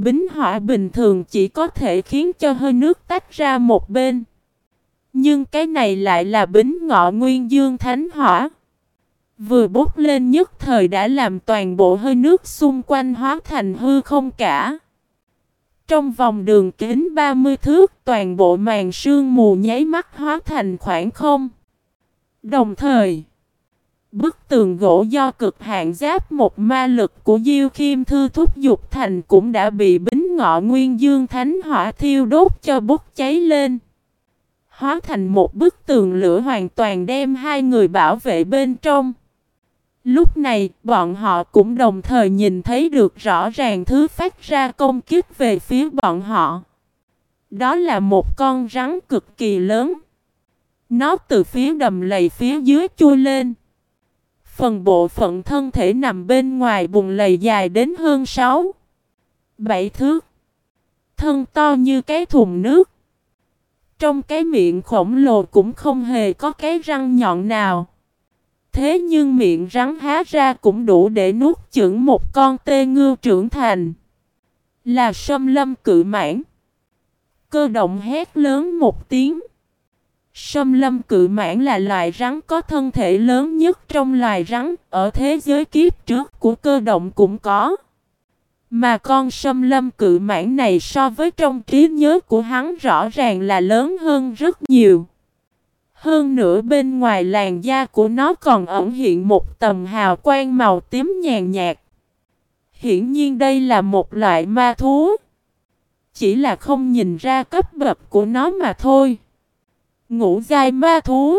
Bính hỏa bình thường chỉ có thể khiến cho hơi nước tách ra một bên. Nhưng cái này lại là bính ngọ nguyên dương thánh hỏa. Vừa bốc lên nhất thời đã làm toàn bộ hơi nước xung quanh hóa thành hư không cả. Trong vòng đường kính 30 thước toàn bộ màn sương mù nháy mắt hóa thành khoảng không. Đồng thời, bức tường gỗ do cực hạn giáp một ma lực của Diêu kim Thư thúc dục thành cũng đã bị bính ngọ nguyên dương thánh hỏa thiêu đốt cho bốc cháy lên. Hóa thành một bức tường lửa hoàn toàn đem hai người bảo vệ bên trong. Lúc này, bọn họ cũng đồng thời nhìn thấy được rõ ràng thứ phát ra công kích về phía bọn họ. Đó là một con rắn cực kỳ lớn. Nó từ phía đầm lầy phía dưới chui lên. Phần bộ phận thân thể nằm bên ngoài bùng lầy dài đến hơn 6, 7 thước. Thân to như cái thùng nước. Trong cái miệng khổng lồ cũng không hề có cái răng nhọn nào. Thế nhưng miệng rắn há ra cũng đủ để nuốt chửng một con tê ngư trưởng thành. Là sâm lâm cự mãn. Cơ động hét lớn một tiếng. Sâm lâm cự mãn là loài rắn có thân thể lớn nhất trong loài rắn, ở thế giới kiếp trước của cơ động cũng có. Mà con sâm lâm cự mãn này so với trong trí nhớ của hắn rõ ràng là lớn hơn rất nhiều. Hơn nữa bên ngoài làn da của nó còn ẩn hiện một tầm hào quang màu tím nhàn nhạt. Hiển nhiên đây là một loại ma thú. Chỉ là không nhìn ra cấp bậc của nó mà thôi. Ngũ giai ma thú.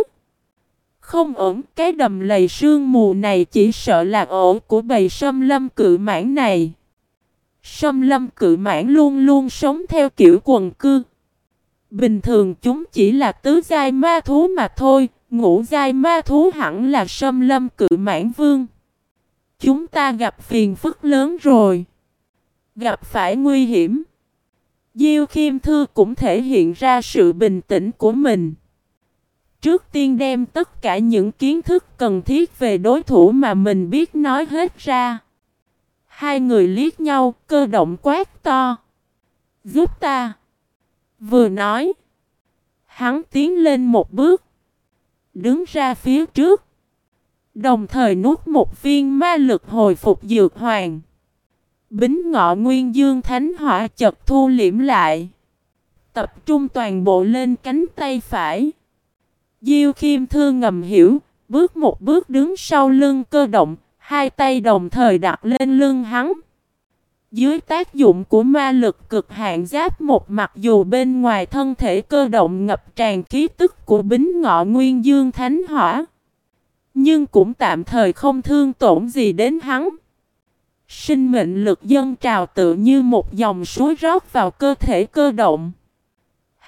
Không ẩn cái đầm lầy sương mù này chỉ sợ là ổ của bầy sâm lâm cự mãn này. Sâm lâm cự mãn luôn luôn sống theo kiểu quần cư. Bình thường chúng chỉ là tứ giai ma thú mà thôi, ngũ giai ma thú hẳn là sâm lâm cự mãn vương. Chúng ta gặp phiền phức lớn rồi. Gặp phải nguy hiểm. Diêu Khiêm Thư cũng thể hiện ra sự bình tĩnh của mình. Trước tiên đem tất cả những kiến thức cần thiết về đối thủ mà mình biết nói hết ra. Hai người liếc nhau, cơ động quát to. Giúp ta. Vừa nói. Hắn tiến lên một bước. Đứng ra phía trước. Đồng thời nuốt một viên ma lực hồi phục dược hoàng. Bính ngọ nguyên dương thánh hỏa chật thu liễm lại. Tập trung toàn bộ lên cánh tay phải. Diêu Khiêm Thư ngầm hiểu, bước một bước đứng sau lưng cơ động, hai tay đồng thời đặt lên lưng hắn. Dưới tác dụng của ma lực cực hạn giáp một mặc dù bên ngoài thân thể cơ động ngập tràn khí tức của bính ngọ nguyên dương thánh hỏa. Nhưng cũng tạm thời không thương tổn gì đến hắn. Sinh mệnh lực dân trào tự như một dòng suối rót vào cơ thể cơ động.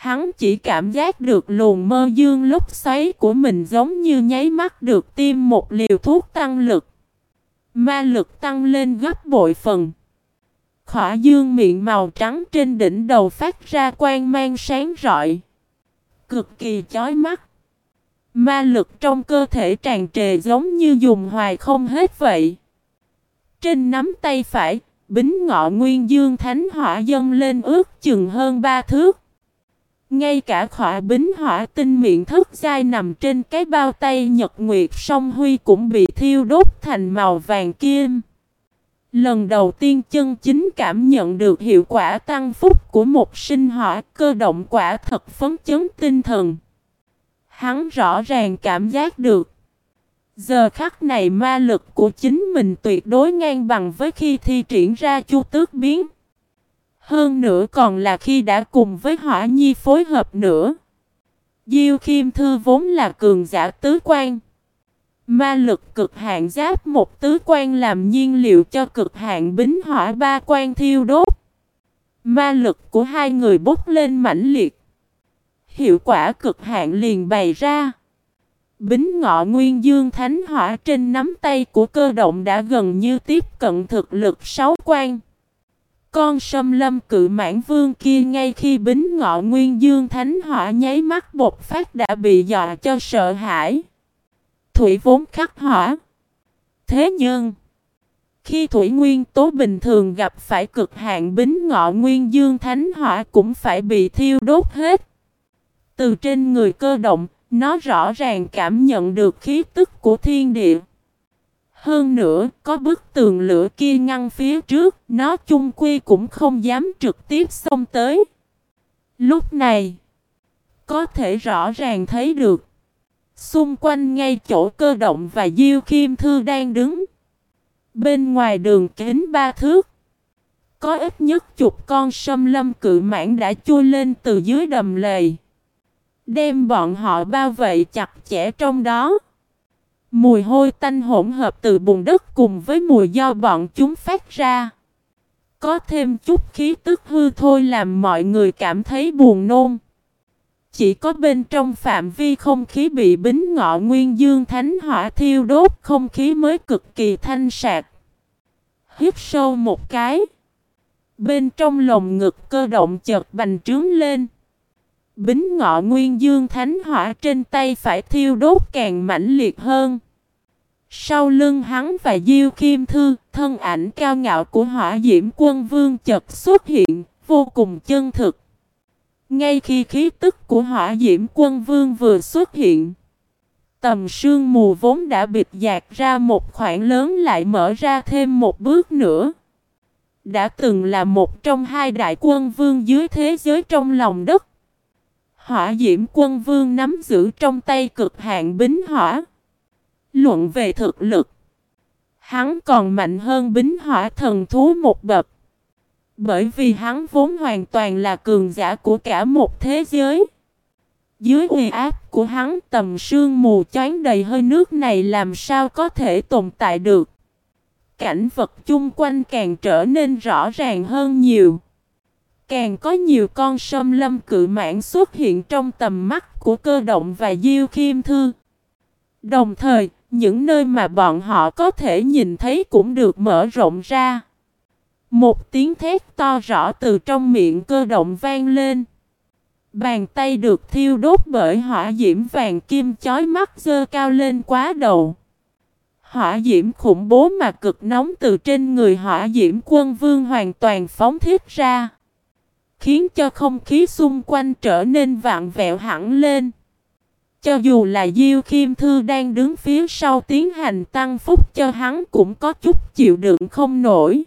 Hắn chỉ cảm giác được luồng mơ dương lúc xoáy của mình giống như nháy mắt được tiêm một liều thuốc tăng lực. Ma lực tăng lên gấp bội phần. Khỏa dương miệng màu trắng trên đỉnh đầu phát ra quang mang sáng rọi. Cực kỳ chói mắt. Ma lực trong cơ thể tràn trề giống như dùng hoài không hết vậy. Trên nắm tay phải, bính ngọ nguyên dương thánh hỏa dâng lên ước chừng hơn ba thước. Ngay cả khỏa bính hỏa tinh miệng thức dai nằm trên cái bao tay nhật nguyệt, song huy cũng bị thiêu đốt thành màu vàng kim. Lần đầu tiên chân chính cảm nhận được hiệu quả tăng phúc của một sinh hỏa cơ động quả thật phấn chấn tinh thần. Hắn rõ ràng cảm giác được. Giờ khắc này ma lực của chính mình tuyệt đối ngang bằng với khi thi triển ra chu tước biến. Hơn nữa còn là khi đã cùng với hỏa nhi phối hợp nữa. Diêu Khiêm Thư vốn là cường giả tứ quan. Ma lực cực hạn giáp một tứ quan làm nhiên liệu cho cực hạn bính hỏa ba quan thiêu đốt. Ma lực của hai người bốc lên mãnh liệt. Hiệu quả cực hạn liền bày ra. Bính ngọ nguyên dương thánh hỏa trên nắm tay của cơ động đã gần như tiếp cận thực lực sáu quan. Con sâm lâm cự mãn vương kia ngay khi bính ngọ nguyên dương thánh hỏa nháy mắt bột phát đã bị dọa cho sợ hãi. Thủy vốn khắc hỏa. Thế nhưng, khi thủy nguyên tố bình thường gặp phải cực hạn bính ngọ nguyên dương thánh hỏa cũng phải bị thiêu đốt hết. Từ trên người cơ động, nó rõ ràng cảm nhận được khí tức của thiên địa. Hơn nữa, có bức tường lửa kia ngăn phía trước, nó chung quy cũng không dám trực tiếp xông tới. Lúc này, có thể rõ ràng thấy được, xung quanh ngay chỗ cơ động và Diêu Kim Thư đang đứng. Bên ngoài đường kính ba thước, có ít nhất chục con sâm lâm cự mãn đã chui lên từ dưới đầm lầy. Đem bọn họ bao vây chặt chẽ trong đó. Mùi hôi tanh hỗn hợp từ bùn đất cùng với mùi do bọn chúng phát ra. Có thêm chút khí tức hư thôi làm mọi người cảm thấy buồn nôn. Chỉ có bên trong phạm vi không khí bị bính ngọ nguyên dương thánh hỏa thiêu đốt không khí mới cực kỳ thanh sạc. Hiếp sâu một cái. Bên trong lồng ngực cơ động chợt bành trướng lên. Bính ngọ nguyên dương thánh hỏa trên tay phải thiêu đốt càng mãnh liệt hơn. Sau lưng hắn và Diêu Kim Thư, thân ảnh cao ngạo của hỏa diễm quân vương chợt xuất hiện, vô cùng chân thực. Ngay khi khí tức của hỏa diễm quân vương vừa xuất hiện, tầm sương mù vốn đã bịt dạt ra một khoảng lớn lại mở ra thêm một bước nữa. Đã từng là một trong hai đại quân vương dưới thế giới trong lòng đất. Hỏa diễm quân vương nắm giữ trong tay cực hạn bính hỏa. Luận về thực lực, hắn còn mạnh hơn bính hỏa thần thú một bậc. Bởi vì hắn vốn hoàn toàn là cường giả của cả một thế giới. Dưới uy áp của hắn tầm sương mù choáng đầy hơi nước này làm sao có thể tồn tại được. Cảnh vật chung quanh càng trở nên rõ ràng hơn nhiều. Càng có nhiều con sâm lâm cự mãn xuất hiện trong tầm mắt của cơ động và diêu khiêm thư. Đồng thời, những nơi mà bọn họ có thể nhìn thấy cũng được mở rộng ra. Một tiếng thét to rõ từ trong miệng cơ động vang lên. Bàn tay được thiêu đốt bởi hỏa diễm vàng kim chói mắt dơ cao lên quá đầu. Hỏa diễm khủng bố mà cực nóng từ trên người hỏa diễm quân vương hoàn toàn phóng thiết ra. Khiến cho không khí xung quanh trở nên vạn vẹo hẳn lên. Cho dù là Diêu Khiêm Thư đang đứng phía sau tiến hành tăng phúc cho hắn cũng có chút chịu đựng không nổi.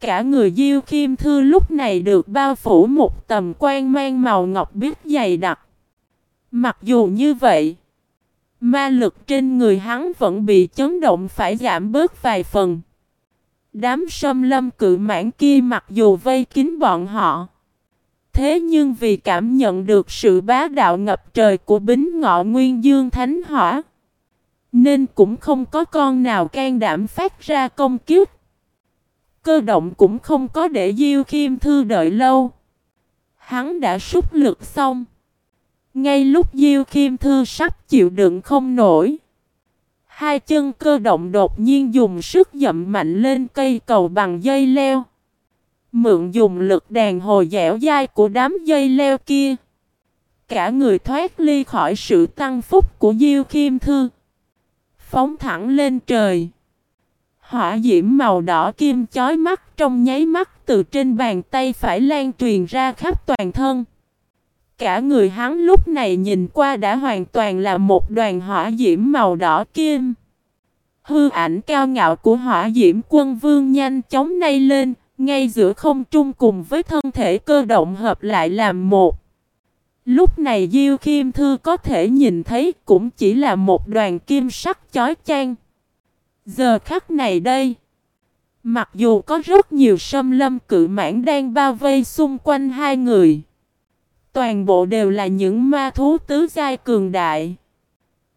Cả người Diêu Khiêm Thư lúc này được bao phủ một tầm quan mang màu ngọc biết dày đặc. Mặc dù như vậy, ma lực trên người hắn vẫn bị chấn động phải giảm bớt vài phần. Đám sâm lâm cự mãn kia mặc dù vây kín bọn họ, Thế nhưng vì cảm nhận được sự bá đạo ngập trời của bính ngọ nguyên dương thánh hỏa, nên cũng không có con nào can đảm phát ra công kiếp. Cơ động cũng không có để Diêu Khiêm Thư đợi lâu. Hắn đã súc lực xong. Ngay lúc Diêu Khiêm Thư sắp chịu đựng không nổi. Hai chân cơ động đột nhiên dùng sức dậm mạnh lên cây cầu bằng dây leo. Mượn dùng lực đàn hồi dẻo dai của đám dây leo kia. Cả người thoát ly khỏi sự tăng phúc của Diêu Kim Thư. Phóng thẳng lên trời. Hỏa diễm màu đỏ kim chói mắt trong nháy mắt từ trên bàn tay phải lan truyền ra khắp toàn thân. Cả người hắn lúc này nhìn qua đã hoàn toàn là một đoàn hỏa diễm màu đỏ kim. Hư ảnh cao ngạo của hỏa diễm quân vương nhanh chóng nay lên, ngay giữa không trung cùng với thân thể cơ động hợp lại làm một. Lúc này Diêu Kim Thư có thể nhìn thấy cũng chỉ là một đoàn kim sắc chói chang. Giờ khắc này đây, mặc dù có rất nhiều sâm lâm cự mãn đang bao vây xung quanh hai người, toàn bộ đều là những ma thú tứ giai cường đại.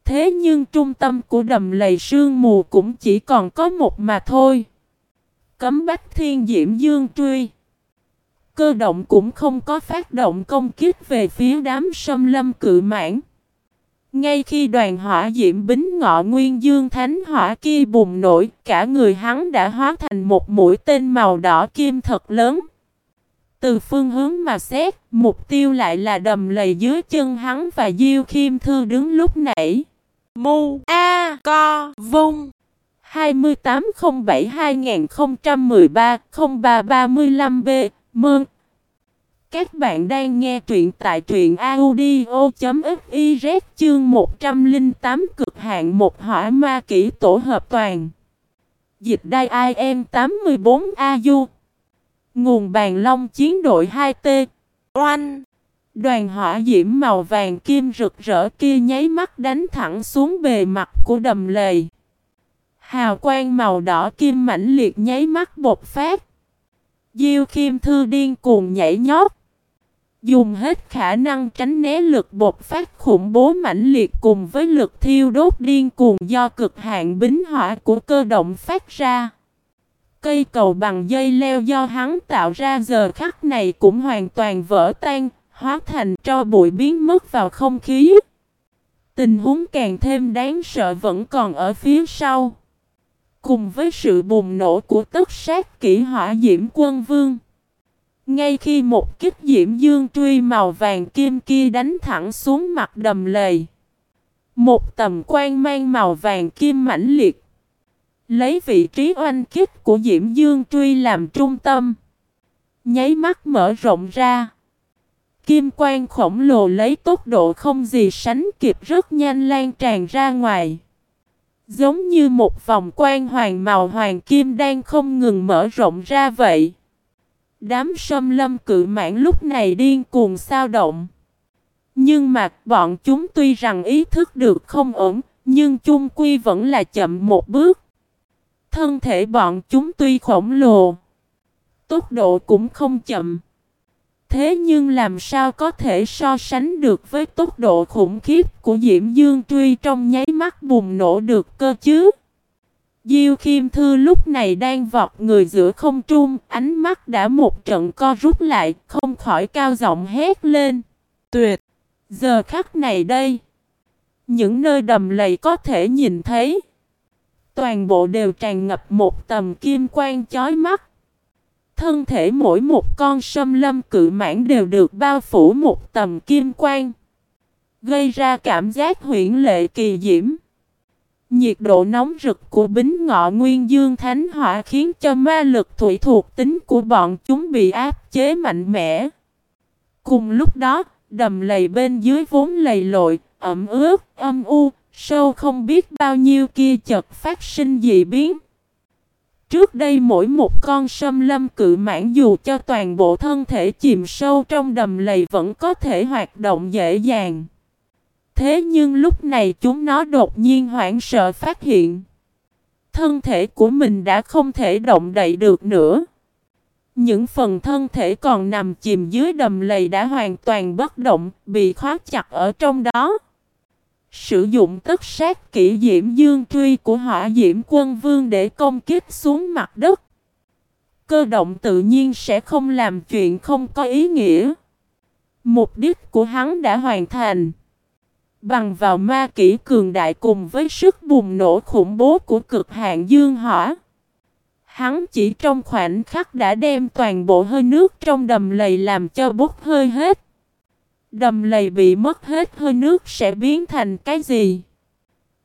Thế nhưng trung tâm của đầm lầy sương mù cũng chỉ còn có một mà thôi. Cấm bách thiên diễm dương truy. Cơ động cũng không có phát động công kích về phía đám sâm lâm cự mãn. Ngay khi đoàn hỏa diễm bính ngọ nguyên dương thánh hỏa kia bùng nổi, cả người hắn đã hóa thành một mũi tên màu đỏ kim thật lớn. Từ phương hướng mà xét, mục tiêu lại là đầm lầy dưới chân hắn và Diêu Khiêm Thư đứng lúc nãy. Mu A Co Vung 2807-2013-0335B Mơn Các bạn đang nghe truyện tại truyện audio.fiz chương 108 cực hạn một hỏa ma kỹ tổ hợp toàn Dịch đai IM 84AU Nguồn bàn long chiến đội 2T Oanh! Đoàn hỏa diễm màu vàng kim rực rỡ kia nháy mắt đánh thẳng xuống bề mặt của đầm lầy. Hào quang màu đỏ kim mãnh liệt nháy mắt bột phát. Diêu Khiêm Thư điên cuồng nhảy nhót. Dùng hết khả năng tránh né lực bột phát khủng bố mãnh liệt cùng với lực thiêu đốt điên cuồng do cực hạn bính hỏa của cơ động phát ra. Cây cầu bằng dây leo do hắn tạo ra giờ khắc này cũng hoàn toàn vỡ tan, hóa thành tro bụi biến mất vào không khí. Tình huống càng thêm đáng sợ vẫn còn ở phía sau. Cùng với sự bùng nổ của tất sát kỹ hỏa diễm quân vương. Ngay khi một kích diễm dương truy màu vàng kim kia đánh thẳng xuống mặt đầm lầy. Một tầm quan mang màu vàng kim mãnh liệt. Lấy vị trí oanh kích của diễm dương truy làm trung tâm. Nháy mắt mở rộng ra. Kim quang khổng lồ lấy tốc độ không gì sánh kịp rất nhanh lan tràn ra ngoài. Giống như một vòng quan hoàng màu hoàng kim đang không ngừng mở rộng ra vậy. Đám sâm lâm cự mãn lúc này điên cuồng sao động. Nhưng mà bọn chúng tuy rằng ý thức được không ổn, nhưng chung quy vẫn là chậm một bước. Thân thể bọn chúng tuy khổng lồ, tốc độ cũng không chậm. Thế nhưng làm sao có thể so sánh được với tốc độ khủng khiếp của Diễm Dương Truy trong nháy mắt bùng nổ được cơ chứ? Diêu Khiêm Thư lúc này đang vọt người giữa không trung, ánh mắt đã một trận co rút lại, không khỏi cao giọng hét lên. Tuyệt! Giờ khắc này đây, những nơi đầm lầy có thể nhìn thấy, toàn bộ đều tràn ngập một tầm kim quang chói mắt. Thân thể mỗi một con sâm lâm cự mãn đều được bao phủ một tầm kim quang. Gây ra cảm giác huyễn lệ kỳ diễm. Nhiệt độ nóng rực của bính ngọ nguyên dương thánh hỏa khiến cho ma lực thủy thuộc tính của bọn chúng bị áp chế mạnh mẽ. Cùng lúc đó, đầm lầy bên dưới vốn lầy lội, ẩm ướt, âm u, sâu không biết bao nhiêu kia chợt phát sinh dị biến. Trước đây mỗi một con sâm lâm cự mãn dù cho toàn bộ thân thể chìm sâu trong đầm lầy vẫn có thể hoạt động dễ dàng. Thế nhưng lúc này chúng nó đột nhiên hoảng sợ phát hiện. Thân thể của mình đã không thể động đậy được nữa. Những phần thân thể còn nằm chìm dưới đầm lầy đã hoàn toàn bất động, bị khóa chặt ở trong đó. Sử dụng tất sát kỹ diễm dương truy của hỏa diễm quân vương để công kích xuống mặt đất. Cơ động tự nhiên sẽ không làm chuyện không có ý nghĩa. Mục đích của hắn đã hoàn thành. Bằng vào ma kỹ cường đại cùng với sức bùng nổ khủng bố của cực hạn dương hỏa. Hắn chỉ trong khoảnh khắc đã đem toàn bộ hơi nước trong đầm lầy làm cho bốc hơi hết. Đầm lầy bị mất hết hơi nước sẽ biến thành cái gì?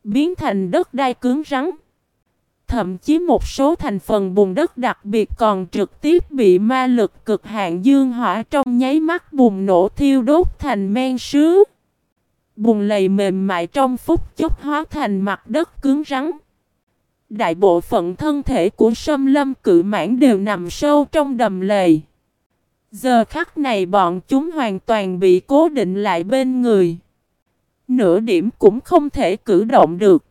Biến thành đất đai cứng rắn. Thậm chí một số thành phần bùn đất đặc biệt còn trực tiếp bị ma lực cực hạn dương hỏa trong nháy mắt bùng nổ thiêu đốt thành men sứ. Bùn lầy mềm mại trong phút chốc hóa thành mặt đất cứng rắn. Đại bộ phận thân thể của sâm lâm cự mãn đều nằm sâu trong đầm lầy. Giờ khắc này bọn chúng hoàn toàn bị cố định lại bên người. Nửa điểm cũng không thể cử động được.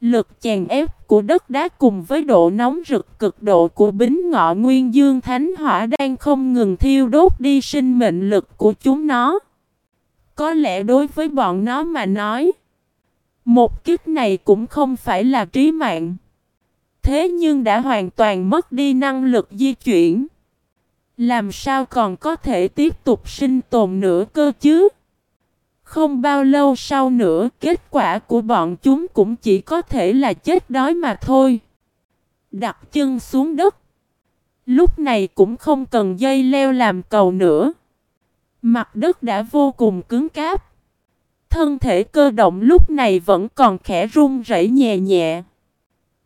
Lực chèn ép của đất đá cùng với độ nóng rực cực độ của bính ngọ nguyên dương thánh hỏa đang không ngừng thiêu đốt đi sinh mệnh lực của chúng nó. Có lẽ đối với bọn nó mà nói, một kiếp này cũng không phải là trí mạng. Thế nhưng đã hoàn toàn mất đi năng lực di chuyển. Làm sao còn có thể tiếp tục sinh tồn nữa cơ chứ? Không bao lâu sau nữa, kết quả của bọn chúng cũng chỉ có thể là chết đói mà thôi. Đặt chân xuống đất. Lúc này cũng không cần dây leo làm cầu nữa. Mặt đất đã vô cùng cứng cáp. Thân thể cơ động lúc này vẫn còn khẽ run rẩy nhẹ nhẹ.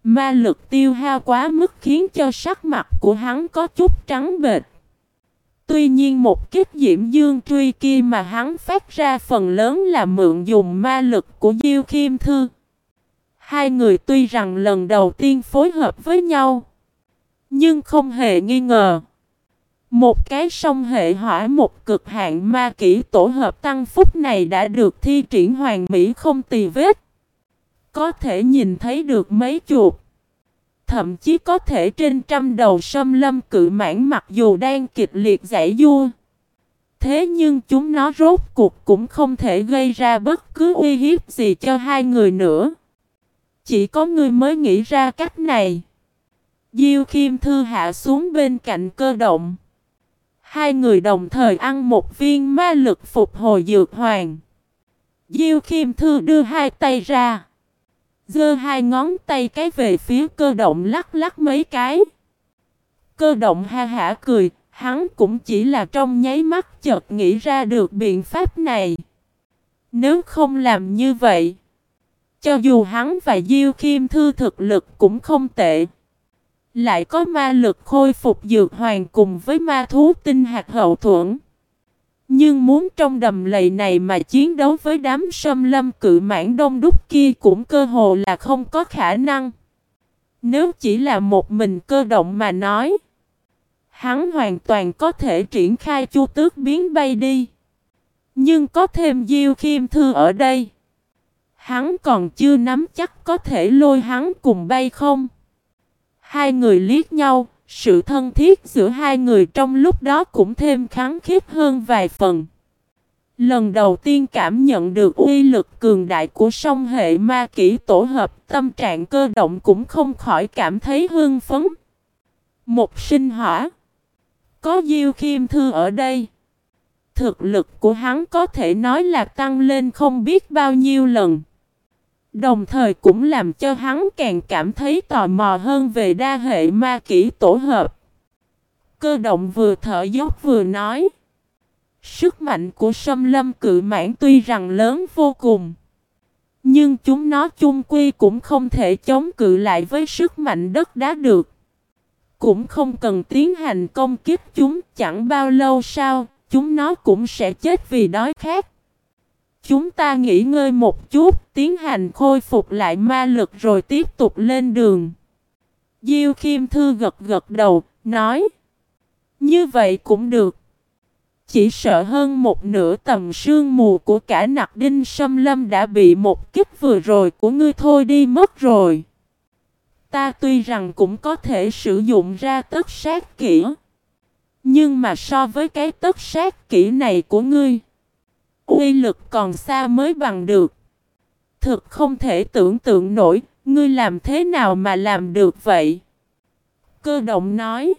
Ma lực tiêu hao quá mức khiến cho sắc mặt của hắn có chút trắng bệch. Tuy nhiên một kiếp diễm dương truy kia mà hắn phát ra phần lớn là mượn dùng ma lực của Diêu Khiêm Thư. Hai người tuy rằng lần đầu tiên phối hợp với nhau, nhưng không hề nghi ngờ. Một cái song hệ hỏa một cực hạn ma kỹ tổ hợp tăng phúc này đã được thi triển hoàn mỹ không tì vết. Có thể nhìn thấy được mấy chuột. Thậm chí có thể trên trăm đầu sâm lâm cự mãn mặc dù đang kịch liệt giải vua. Thế nhưng chúng nó rốt cuộc cũng không thể gây ra bất cứ uy hiếp gì cho hai người nữa. Chỉ có người mới nghĩ ra cách này. Diêu kim Thư hạ xuống bên cạnh cơ động. Hai người đồng thời ăn một viên ma lực phục hồi dược hoàng. Diêu kim Thư đưa hai tay ra. Giơ hai ngón tay cái về phía cơ động lắc lắc mấy cái. Cơ động ha hả cười, hắn cũng chỉ là trong nháy mắt chợt nghĩ ra được biện pháp này. Nếu không làm như vậy, cho dù hắn và Diêu Khiêm Thư thực lực cũng không tệ. Lại có ma lực khôi phục dược hoàng cùng với ma thú tinh hạt hậu thuẫn. Nhưng muốn trong đầm lầy này mà chiến đấu với đám sâm lâm cự mãn đông đúc kia cũng cơ hồ là không có khả năng. Nếu chỉ là một mình cơ động mà nói, hắn hoàn toàn có thể triển khai chu tước biến bay đi. Nhưng có thêm Diêu Khiêm Thư ở đây, hắn còn chưa nắm chắc có thể lôi hắn cùng bay không. Hai người liếc nhau, sự thân thiết giữa hai người trong lúc đó cũng thêm kháng khiếp hơn vài phần. Lần đầu tiên cảm nhận được uy lực cường đại của song hệ ma kỹ tổ hợp, tâm trạng cơ động cũng không khỏi cảm thấy hương phấn. Một sinh hỏa. Có Diêu Khiêm Thư ở đây. Thực lực của hắn có thể nói là tăng lên không biết bao nhiêu lần. Đồng thời cũng làm cho hắn càng cảm thấy tò mò hơn về đa hệ ma kỹ tổ hợp. Cơ động vừa thở dốc vừa nói. Sức mạnh của sâm lâm cự mãn tuy rằng lớn vô cùng. Nhưng chúng nó chung quy cũng không thể chống cự lại với sức mạnh đất đá được. Cũng không cần tiến hành công kích chúng chẳng bao lâu sau, chúng nó cũng sẽ chết vì đói khát. Chúng ta nghỉ ngơi một chút, tiến hành khôi phục lại ma lực rồi tiếp tục lên đường. Diêu Khiêm Thư gật gật đầu, nói. Như vậy cũng được. Chỉ sợ hơn một nửa tầm sương mù của cả nặc đinh sâm lâm đã bị một kích vừa rồi của ngươi thôi đi mất rồi. Ta tuy rằng cũng có thể sử dụng ra tất sát kỹ. Nhưng mà so với cái tất sát kỹ này của ngươi Uy lực còn xa mới bằng được. Thực không thể tưởng tượng nổi, ngươi làm thế nào mà làm được vậy? Cơ động nói.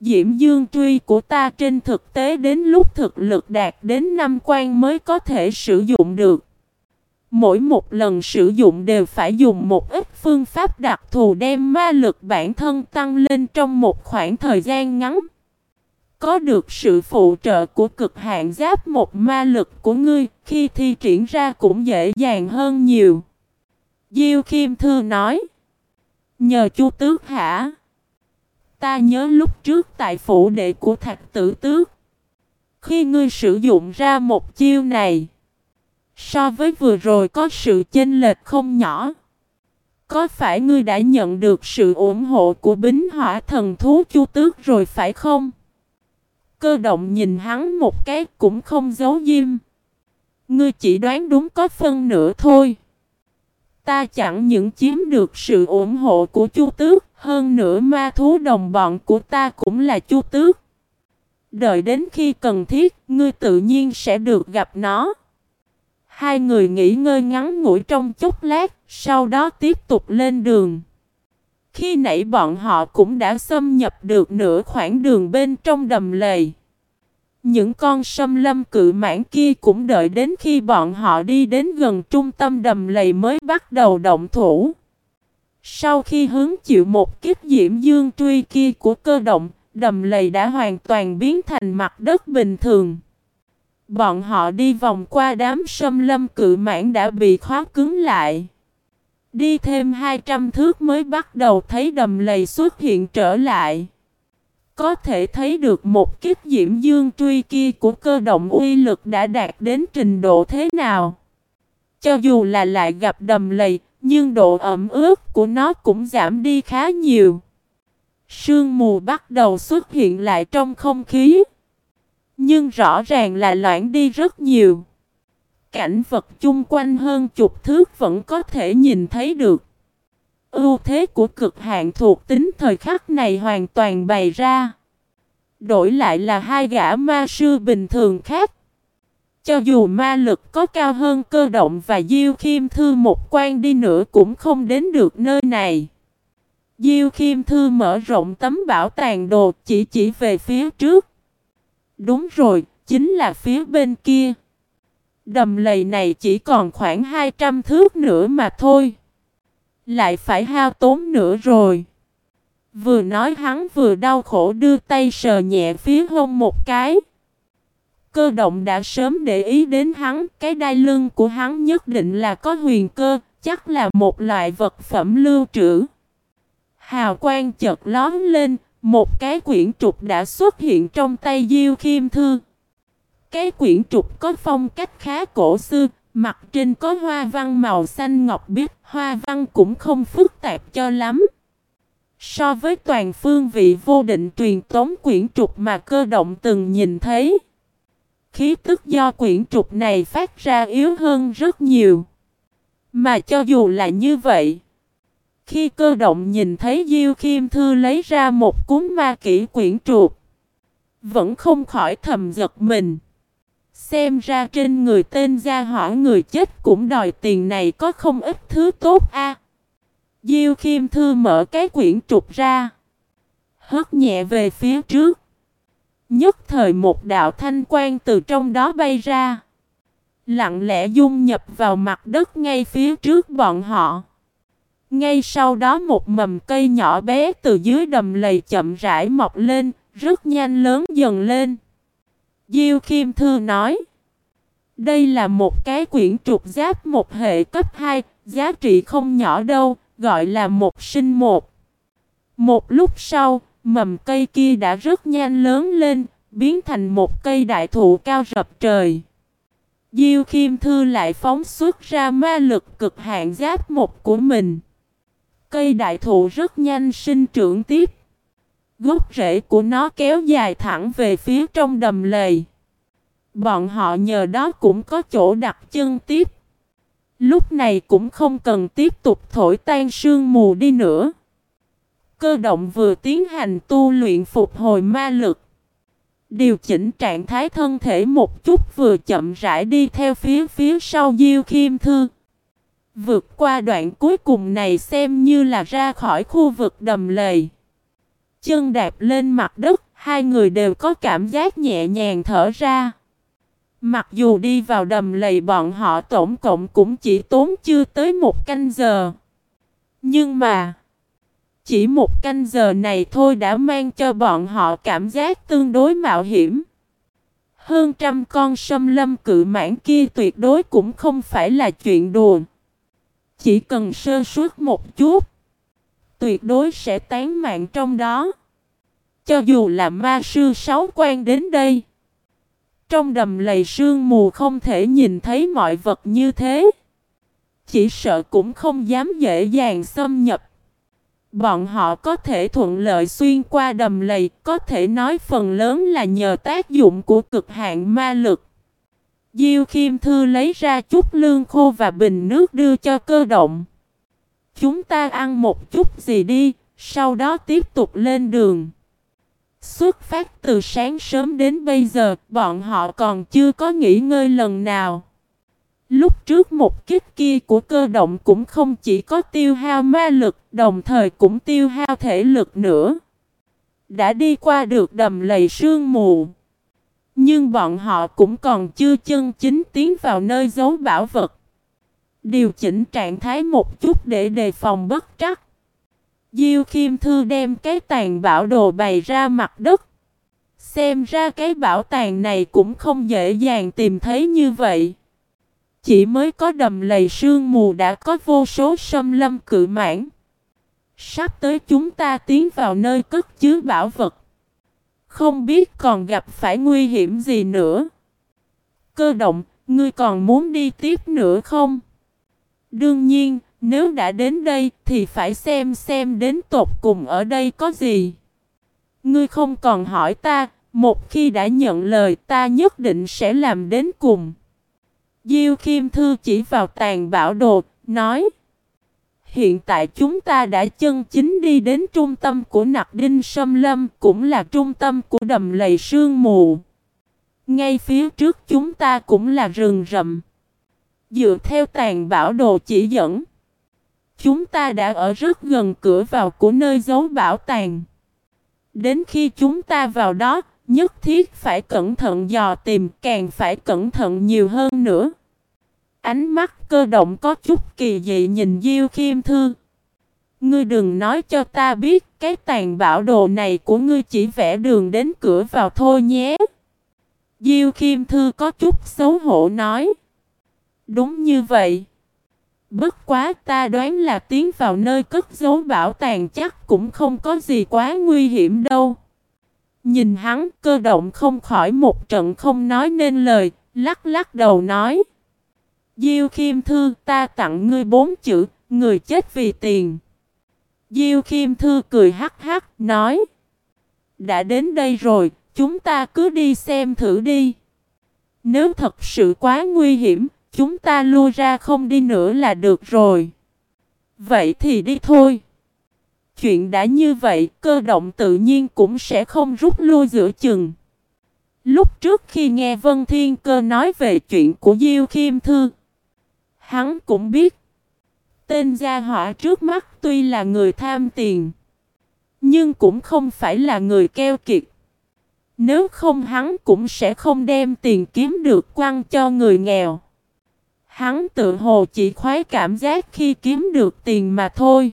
Diễm dương truy của ta trên thực tế đến lúc thực lực đạt đến năm quan mới có thể sử dụng được. Mỗi một lần sử dụng đều phải dùng một ít phương pháp đặc thù đem ma lực bản thân tăng lên trong một khoảng thời gian ngắn. Có được sự phụ trợ của cực hạn giáp một ma lực của ngươi, khi thi triển ra cũng dễ dàng hơn nhiều. Diêu Khiêm Thư nói. Nhờ chu tước hả? Ta nhớ lúc trước tại phủ đệ của thạch tử tước. Khi ngươi sử dụng ra một chiêu này, so với vừa rồi có sự chênh lệch không nhỏ. Có phải ngươi đã nhận được sự ủng hộ của bính hỏa thần thú chu tước rồi phải không? Cơ động nhìn hắn một cái cũng không giấu diêm. Ngươi chỉ đoán đúng có phân nửa thôi. Ta chẳng những chiếm được sự ủng hộ của Chu Tước, hơn nữa ma thú đồng bọn của ta cũng là Chu Tước. Đợi đến khi cần thiết, ngươi tự nhiên sẽ được gặp nó. Hai người nghỉ ngơi ngắn ngủi trong chốc lát, sau đó tiếp tục lên đường. Khi nãy bọn họ cũng đã xâm nhập được nửa khoảng đường bên trong đầm lầy. Những con sâm lâm cự mãn kia cũng đợi đến khi bọn họ đi đến gần trung tâm đầm lầy mới bắt đầu động thủ. Sau khi hứng chịu một kiếp diễm dương truy kia của cơ động, đầm lầy đã hoàn toàn biến thành mặt đất bình thường. Bọn họ đi vòng qua đám sâm lâm cự mãn đã bị khóa cứng lại. Đi thêm 200 thước mới bắt đầu thấy đầm lầy xuất hiện trở lại. Có thể thấy được một kích diễm dương truy kia của cơ động uy lực đã đạt đến trình độ thế nào. Cho dù là lại gặp đầm lầy, Nhưng độ ẩm ướt của nó cũng giảm đi khá nhiều. Sương mù bắt đầu xuất hiện lại trong không khí. Nhưng rõ ràng là loãng đi rất nhiều. Cảnh vật chung quanh hơn chục thước vẫn có thể nhìn thấy được. Ưu thế của cực hạn thuộc tính thời khắc này hoàn toàn bày ra. Đổi lại là hai gã ma sư bình thường khác. Cho dù ma lực có cao hơn cơ động và Diêu Khiêm Thư một quan đi nữa cũng không đến được nơi này. Diêu Khiêm Thư mở rộng tấm bảo tàng đồ chỉ chỉ về phía trước. Đúng rồi, chính là phía bên kia. Đầm lầy này chỉ còn khoảng 200 thước nữa mà thôi. Lại phải hao tốn nữa rồi. Vừa nói hắn vừa đau khổ đưa tay sờ nhẹ phía hông một cái. Cơ động đã sớm để ý đến hắn, cái đai lưng của hắn nhất định là có huyền cơ, chắc là một loại vật phẩm lưu trữ. Hào quang chợt lóm lên, một cái quyển trục đã xuất hiện trong tay Diêu Khiêm Thư. Cái quyển trục có phong cách khá cổ xưa, mặt trên có hoa văn màu xanh ngọc biếc, hoa văn cũng không phức tạp cho lắm. So với toàn phương vị vô định truyền tống quyển trục mà cơ động từng nhìn thấy, khí tức do quyển trục này phát ra yếu hơn rất nhiều. Mà cho dù là như vậy, khi cơ động nhìn thấy Diêu Khiêm Thư lấy ra một cuốn ma kỹ quyển trục, vẫn không khỏi thầm giật mình. Xem ra trên người tên gia hỏa người chết cũng đòi tiền này có không ít thứ tốt a. Diêu Khiêm Thư mở cái quyển trục ra. Hất nhẹ về phía trước. Nhất thời một đạo thanh quang từ trong đó bay ra. Lặng lẽ dung nhập vào mặt đất ngay phía trước bọn họ. Ngay sau đó một mầm cây nhỏ bé từ dưới đầm lầy chậm rãi mọc lên, rất nhanh lớn dần lên. Diêu Khiêm Thư nói. Đây là một cái quyển trục giáp một hệ cấp 2, giá trị không nhỏ đâu, gọi là một sinh một. Một lúc sau, mầm cây kia đã rất nhanh lớn lên, biến thành một cây đại thụ cao rập trời. Diêu Khiêm Thư lại phóng xuất ra ma lực cực hạn giáp một của mình. Cây đại thụ rất nhanh sinh trưởng tiếp. Gốc rễ của nó kéo dài thẳng về phía trong đầm lầy. Bọn họ nhờ đó cũng có chỗ đặt chân tiếp. Lúc này cũng không cần tiếp tục thổi tan sương mù đi nữa. Cơ động vừa tiến hành tu luyện phục hồi ma lực. Điều chỉnh trạng thái thân thể một chút vừa chậm rãi đi theo phía phía sau Diêu Khiêm Thư. Vượt qua đoạn cuối cùng này xem như là ra khỏi khu vực đầm lầy. Chân đạp lên mặt đất, hai người đều có cảm giác nhẹ nhàng thở ra. Mặc dù đi vào đầm lầy bọn họ tổng cộng cũng chỉ tốn chưa tới một canh giờ. Nhưng mà, chỉ một canh giờ này thôi đã mang cho bọn họ cảm giác tương đối mạo hiểm. Hơn trăm con sâm lâm cự mãn kia tuyệt đối cũng không phải là chuyện đùa. Chỉ cần sơ suất một chút, tuyệt đối sẽ tán mạng trong đó. Cho dù là ma sư sáu quan đến đây, trong đầm lầy sương mù không thể nhìn thấy mọi vật như thế. Chỉ sợ cũng không dám dễ dàng xâm nhập. Bọn họ có thể thuận lợi xuyên qua đầm lầy, có thể nói phần lớn là nhờ tác dụng của cực hạn ma lực. Diêu Khiêm Thư lấy ra chút lương khô và bình nước đưa cho cơ động. Chúng ta ăn một chút gì đi, sau đó tiếp tục lên đường. Xuất phát từ sáng sớm đến bây giờ, bọn họ còn chưa có nghỉ ngơi lần nào. Lúc trước một kích kia của cơ động cũng không chỉ có tiêu hao ma lực, đồng thời cũng tiêu hao thể lực nữa. Đã đi qua được đầm lầy sương mù. Nhưng bọn họ cũng còn chưa chân chính tiến vào nơi giấu bảo vật. Điều chỉnh trạng thái một chút để đề phòng bất trắc. Diêu Khiêm Thư đem cái tàn bảo đồ bày ra mặt đất. Xem ra cái bảo tàng này cũng không dễ dàng tìm thấy như vậy. Chỉ mới có đầm lầy sương mù đã có vô số sâm lâm cự mãn. Sắp tới chúng ta tiến vào nơi cất chứa bảo vật. Không biết còn gặp phải nguy hiểm gì nữa. Cơ động, ngươi còn muốn đi tiếp nữa không? Đương nhiên, nếu đã đến đây thì phải xem xem đến tột cùng ở đây có gì. Ngươi không còn hỏi ta, một khi đã nhận lời ta nhất định sẽ làm đến cùng. Diêu Khiêm Thư chỉ vào tàn bảo đồ, nói Hiện tại chúng ta đã chân chính đi đến trung tâm của nặc đinh sâm lâm, cũng là trung tâm của đầm lầy sương mù. Ngay phía trước chúng ta cũng là rừng rậm. Dựa theo tàn bảo đồ chỉ dẫn, chúng ta đã ở rất gần cửa vào của nơi giấu bảo tàng. Đến khi chúng ta vào đó, nhất thiết phải cẩn thận dò tìm, càng phải cẩn thận nhiều hơn nữa. Ánh mắt cơ động có chút kỳ dị nhìn Diêu Khiêm Thư. Ngươi đừng nói cho ta biết cái tàn bảo đồ này của ngươi chỉ vẽ đường đến cửa vào thôi nhé. Diêu Khiêm Thư có chút xấu hổ nói. Đúng như vậy. Bất quá ta đoán là tiến vào nơi cất giấu bảo tàng chắc cũng không có gì quá nguy hiểm đâu. Nhìn hắn cơ động không khỏi một trận không nói nên lời, lắc lắc đầu nói. Diêu Khiêm Thư ta tặng ngươi bốn chữ, người chết vì tiền. Diêu Khiêm Thư cười hắc hắc, nói. Đã đến đây rồi, chúng ta cứ đi xem thử đi. Nếu thật sự quá nguy hiểm, chúng ta lui ra không đi nữa là được rồi. Vậy thì đi thôi. Chuyện đã như vậy, cơ động tự nhiên cũng sẽ không rút lui giữa chừng. Lúc trước khi nghe Vân Thiên Cơ nói về chuyện của Diêu Khiêm Thư, hắn cũng biết. Tên gia họa trước mắt tuy là người tham tiền, nhưng cũng không phải là người keo kiệt. Nếu không hắn cũng sẽ không đem tiền kiếm được quăng cho người nghèo. Hắn tự hồ chỉ khoái cảm giác khi kiếm được tiền mà thôi.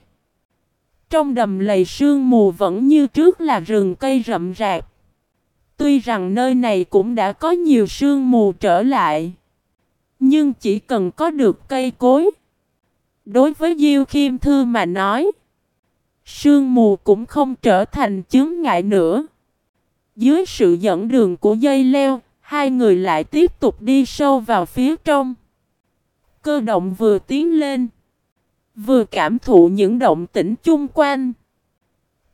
Trong đầm lầy sương mù vẫn như trước là rừng cây rậm rạp. Tuy rằng nơi này cũng đã có nhiều sương mù trở lại. Nhưng chỉ cần có được cây cối. Đối với Diêu Khiêm Thư mà nói. Sương mù cũng không trở thành chướng ngại nữa. Dưới sự dẫn đường của dây leo, hai người lại tiếp tục đi sâu vào phía trong. Cơ động vừa tiến lên, vừa cảm thụ những động tĩnh chung quanh.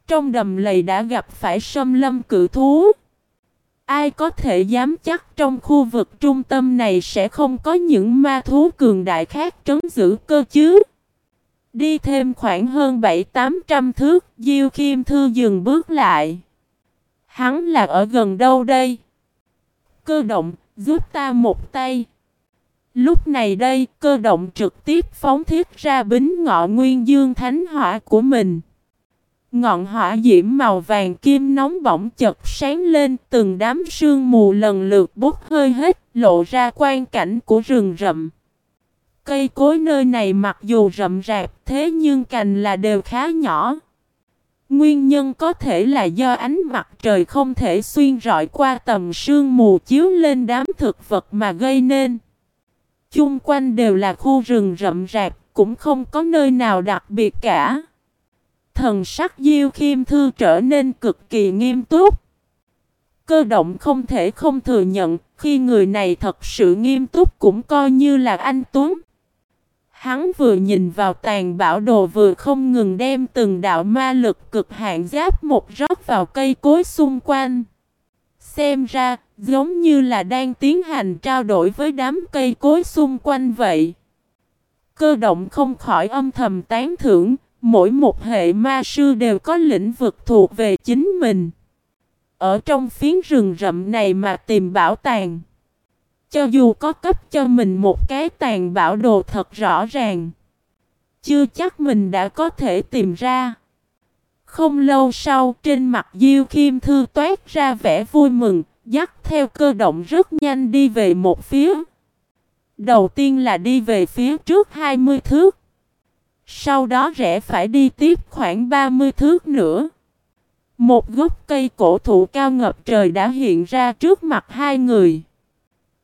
Trong đầm lầy đã gặp phải sâm lâm cự thú. Ai có thể dám chắc trong khu vực trung tâm này sẽ không có những ma thú cường đại khác trấn giữ cơ chứ? Đi thêm khoảng hơn 7-800 thước, Diêu Kim Thư dừng bước lại. Hắn là ở gần đâu đây? Cơ động, giúp ta một tay. Lúc này đây, cơ động trực tiếp phóng thiết ra bính ngọ nguyên dương thánh hỏa của mình. Ngọn hỏa diễm màu vàng kim nóng bỏng chật sáng lên, từng đám sương mù lần lượt bốc hơi hết, lộ ra quan cảnh của rừng rậm. Cây cối nơi này mặc dù rậm rạp thế nhưng cành là đều khá nhỏ. Nguyên nhân có thể là do ánh mặt trời không thể xuyên rọi qua tầm sương mù chiếu lên đám thực vật mà gây nên. Chung quanh đều là khu rừng rậm rạp, cũng không có nơi nào đặc biệt cả. Thần sắc Diêu Khiêm Thư trở nên cực kỳ nghiêm túc. Cơ động không thể không thừa nhận, khi người này thật sự nghiêm túc cũng coi như là anh Tuấn. Hắn vừa nhìn vào tàn bảo đồ vừa không ngừng đem từng đạo ma lực cực hạn giáp một rót vào cây cối xung quanh. Xem ra, giống như là đang tiến hành trao đổi với đám cây cối xung quanh vậy. Cơ động không khỏi âm thầm tán thưởng, mỗi một hệ ma sư đều có lĩnh vực thuộc về chính mình. Ở trong phiến rừng rậm này mà tìm bảo tàng. Cho dù có cấp cho mình một cái tàn bảo đồ thật rõ ràng. Chưa chắc mình đã có thể tìm ra. Không lâu sau trên mặt Diêu Khiêm Thư toát ra vẻ vui mừng, dắt theo cơ động rất nhanh đi về một phía. Đầu tiên là đi về phía trước 20 thước. Sau đó rẽ phải đi tiếp khoảng 30 thước nữa. Một gốc cây cổ thụ cao ngập trời đã hiện ra trước mặt hai người.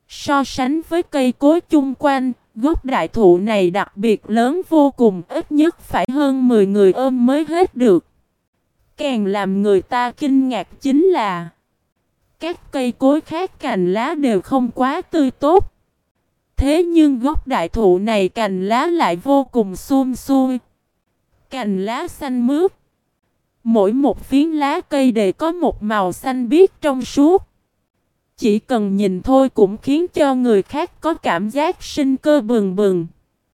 So sánh với cây cối chung quanh, gốc đại thụ này đặc biệt lớn vô cùng, ít nhất phải hơn 10 người ôm mới hết được. Càng làm người ta kinh ngạc chính là các cây cối khác cành lá đều không quá tươi tốt. Thế nhưng gốc đại thụ này cành lá lại vô cùng xum xuôi. Cành lá xanh mướt. Mỗi một phiến lá cây đều có một màu xanh biếc trong suốt. Chỉ cần nhìn thôi cũng khiến cho người khác có cảm giác sinh cơ bừng bừng.